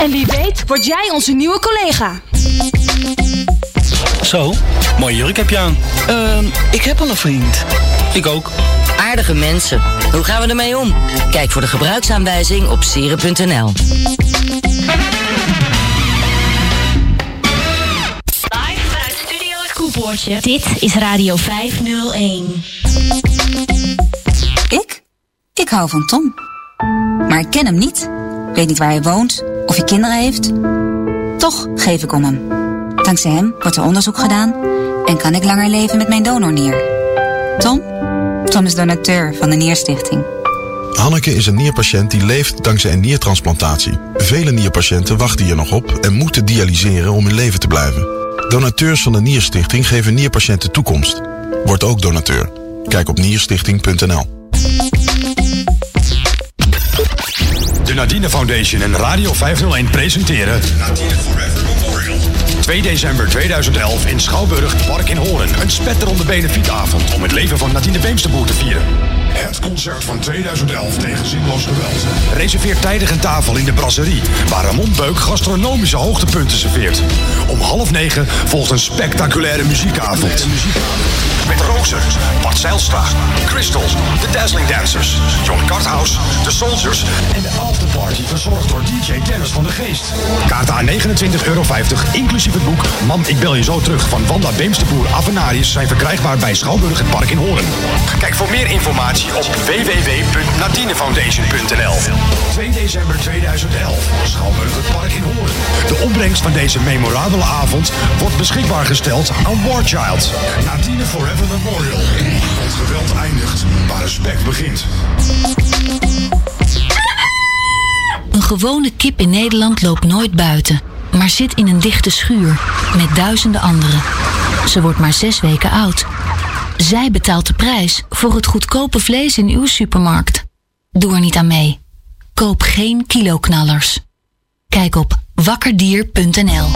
En wie weet word jij onze nieuwe collega. Zo, mooie jurk heb je aan. Ehm, ik heb al een vriend. Ik ook. Aardige mensen. Hoe gaan we ermee om? Kijk voor de gebruiksaanwijzing op sieren.nl. Koepoortje. Dit is Radio 501. Ik? Ik hou van Tom. Maar ik ken hem niet. Weet niet waar hij woont of hij kinderen heeft. Toch geef ik om hem. Dankzij hem wordt er onderzoek gedaan en kan ik langer leven met mijn donornier. Tom? Tom is donateur van de Nierstichting. Hanneke is een nierpatiënt die leeft dankzij een niertransplantatie. Vele nierpatiënten wachten hier nog op en moeten dialyseren om in leven te blijven. Donateurs van de Nierstichting geven nierpatiënten toekomst. Word ook donateur. Kijk op nierstichting.nl. De Nadine Foundation en Radio 501 presenteren... 2 december 2011 in Schouwburg Park in Hoorn. Een spetterende benefietavond om het leven van Nadine Beemsterboer te vieren. Het concert van 2011 tegen zinloos geweld. Reserveer tijdig een tafel in de brasserie, waar Ramon Beuk gastronomische hoogtepunten serveert. Om half negen volgt een spectaculaire muziekavond. Met Rozer, Bart Zijlstra, Crystal, The Dazzling Dancers, John Carthouse, The Soldiers en de afterparty verzorgd door DJ Dennis van de Geest. Kaarten aan 29,50 euro, inclusief het boek Man, ik bel je zo terug van Wanda Beemsterboer Avenarius zijn verkrijgbaar bij Schouwburg het Park in Hoorn. Kijk voor meer informatie op www.nadinefoundation.nl 2 december 2011, Schouwburg het Park in Hoorn. De opbrengst van deze memorabele avond wordt beschikbaar gesteld aan War Child. Nadine Forever Geweld eindigt waar respect begint. Een gewone kip in Nederland loopt nooit buiten, maar zit in een dichte schuur met duizenden anderen. Ze wordt maar zes weken oud. Zij betaalt de prijs voor het goedkope vlees in uw supermarkt. Doe er niet aan mee. Koop geen kiloknallers. Kijk op wakkerdier.nl.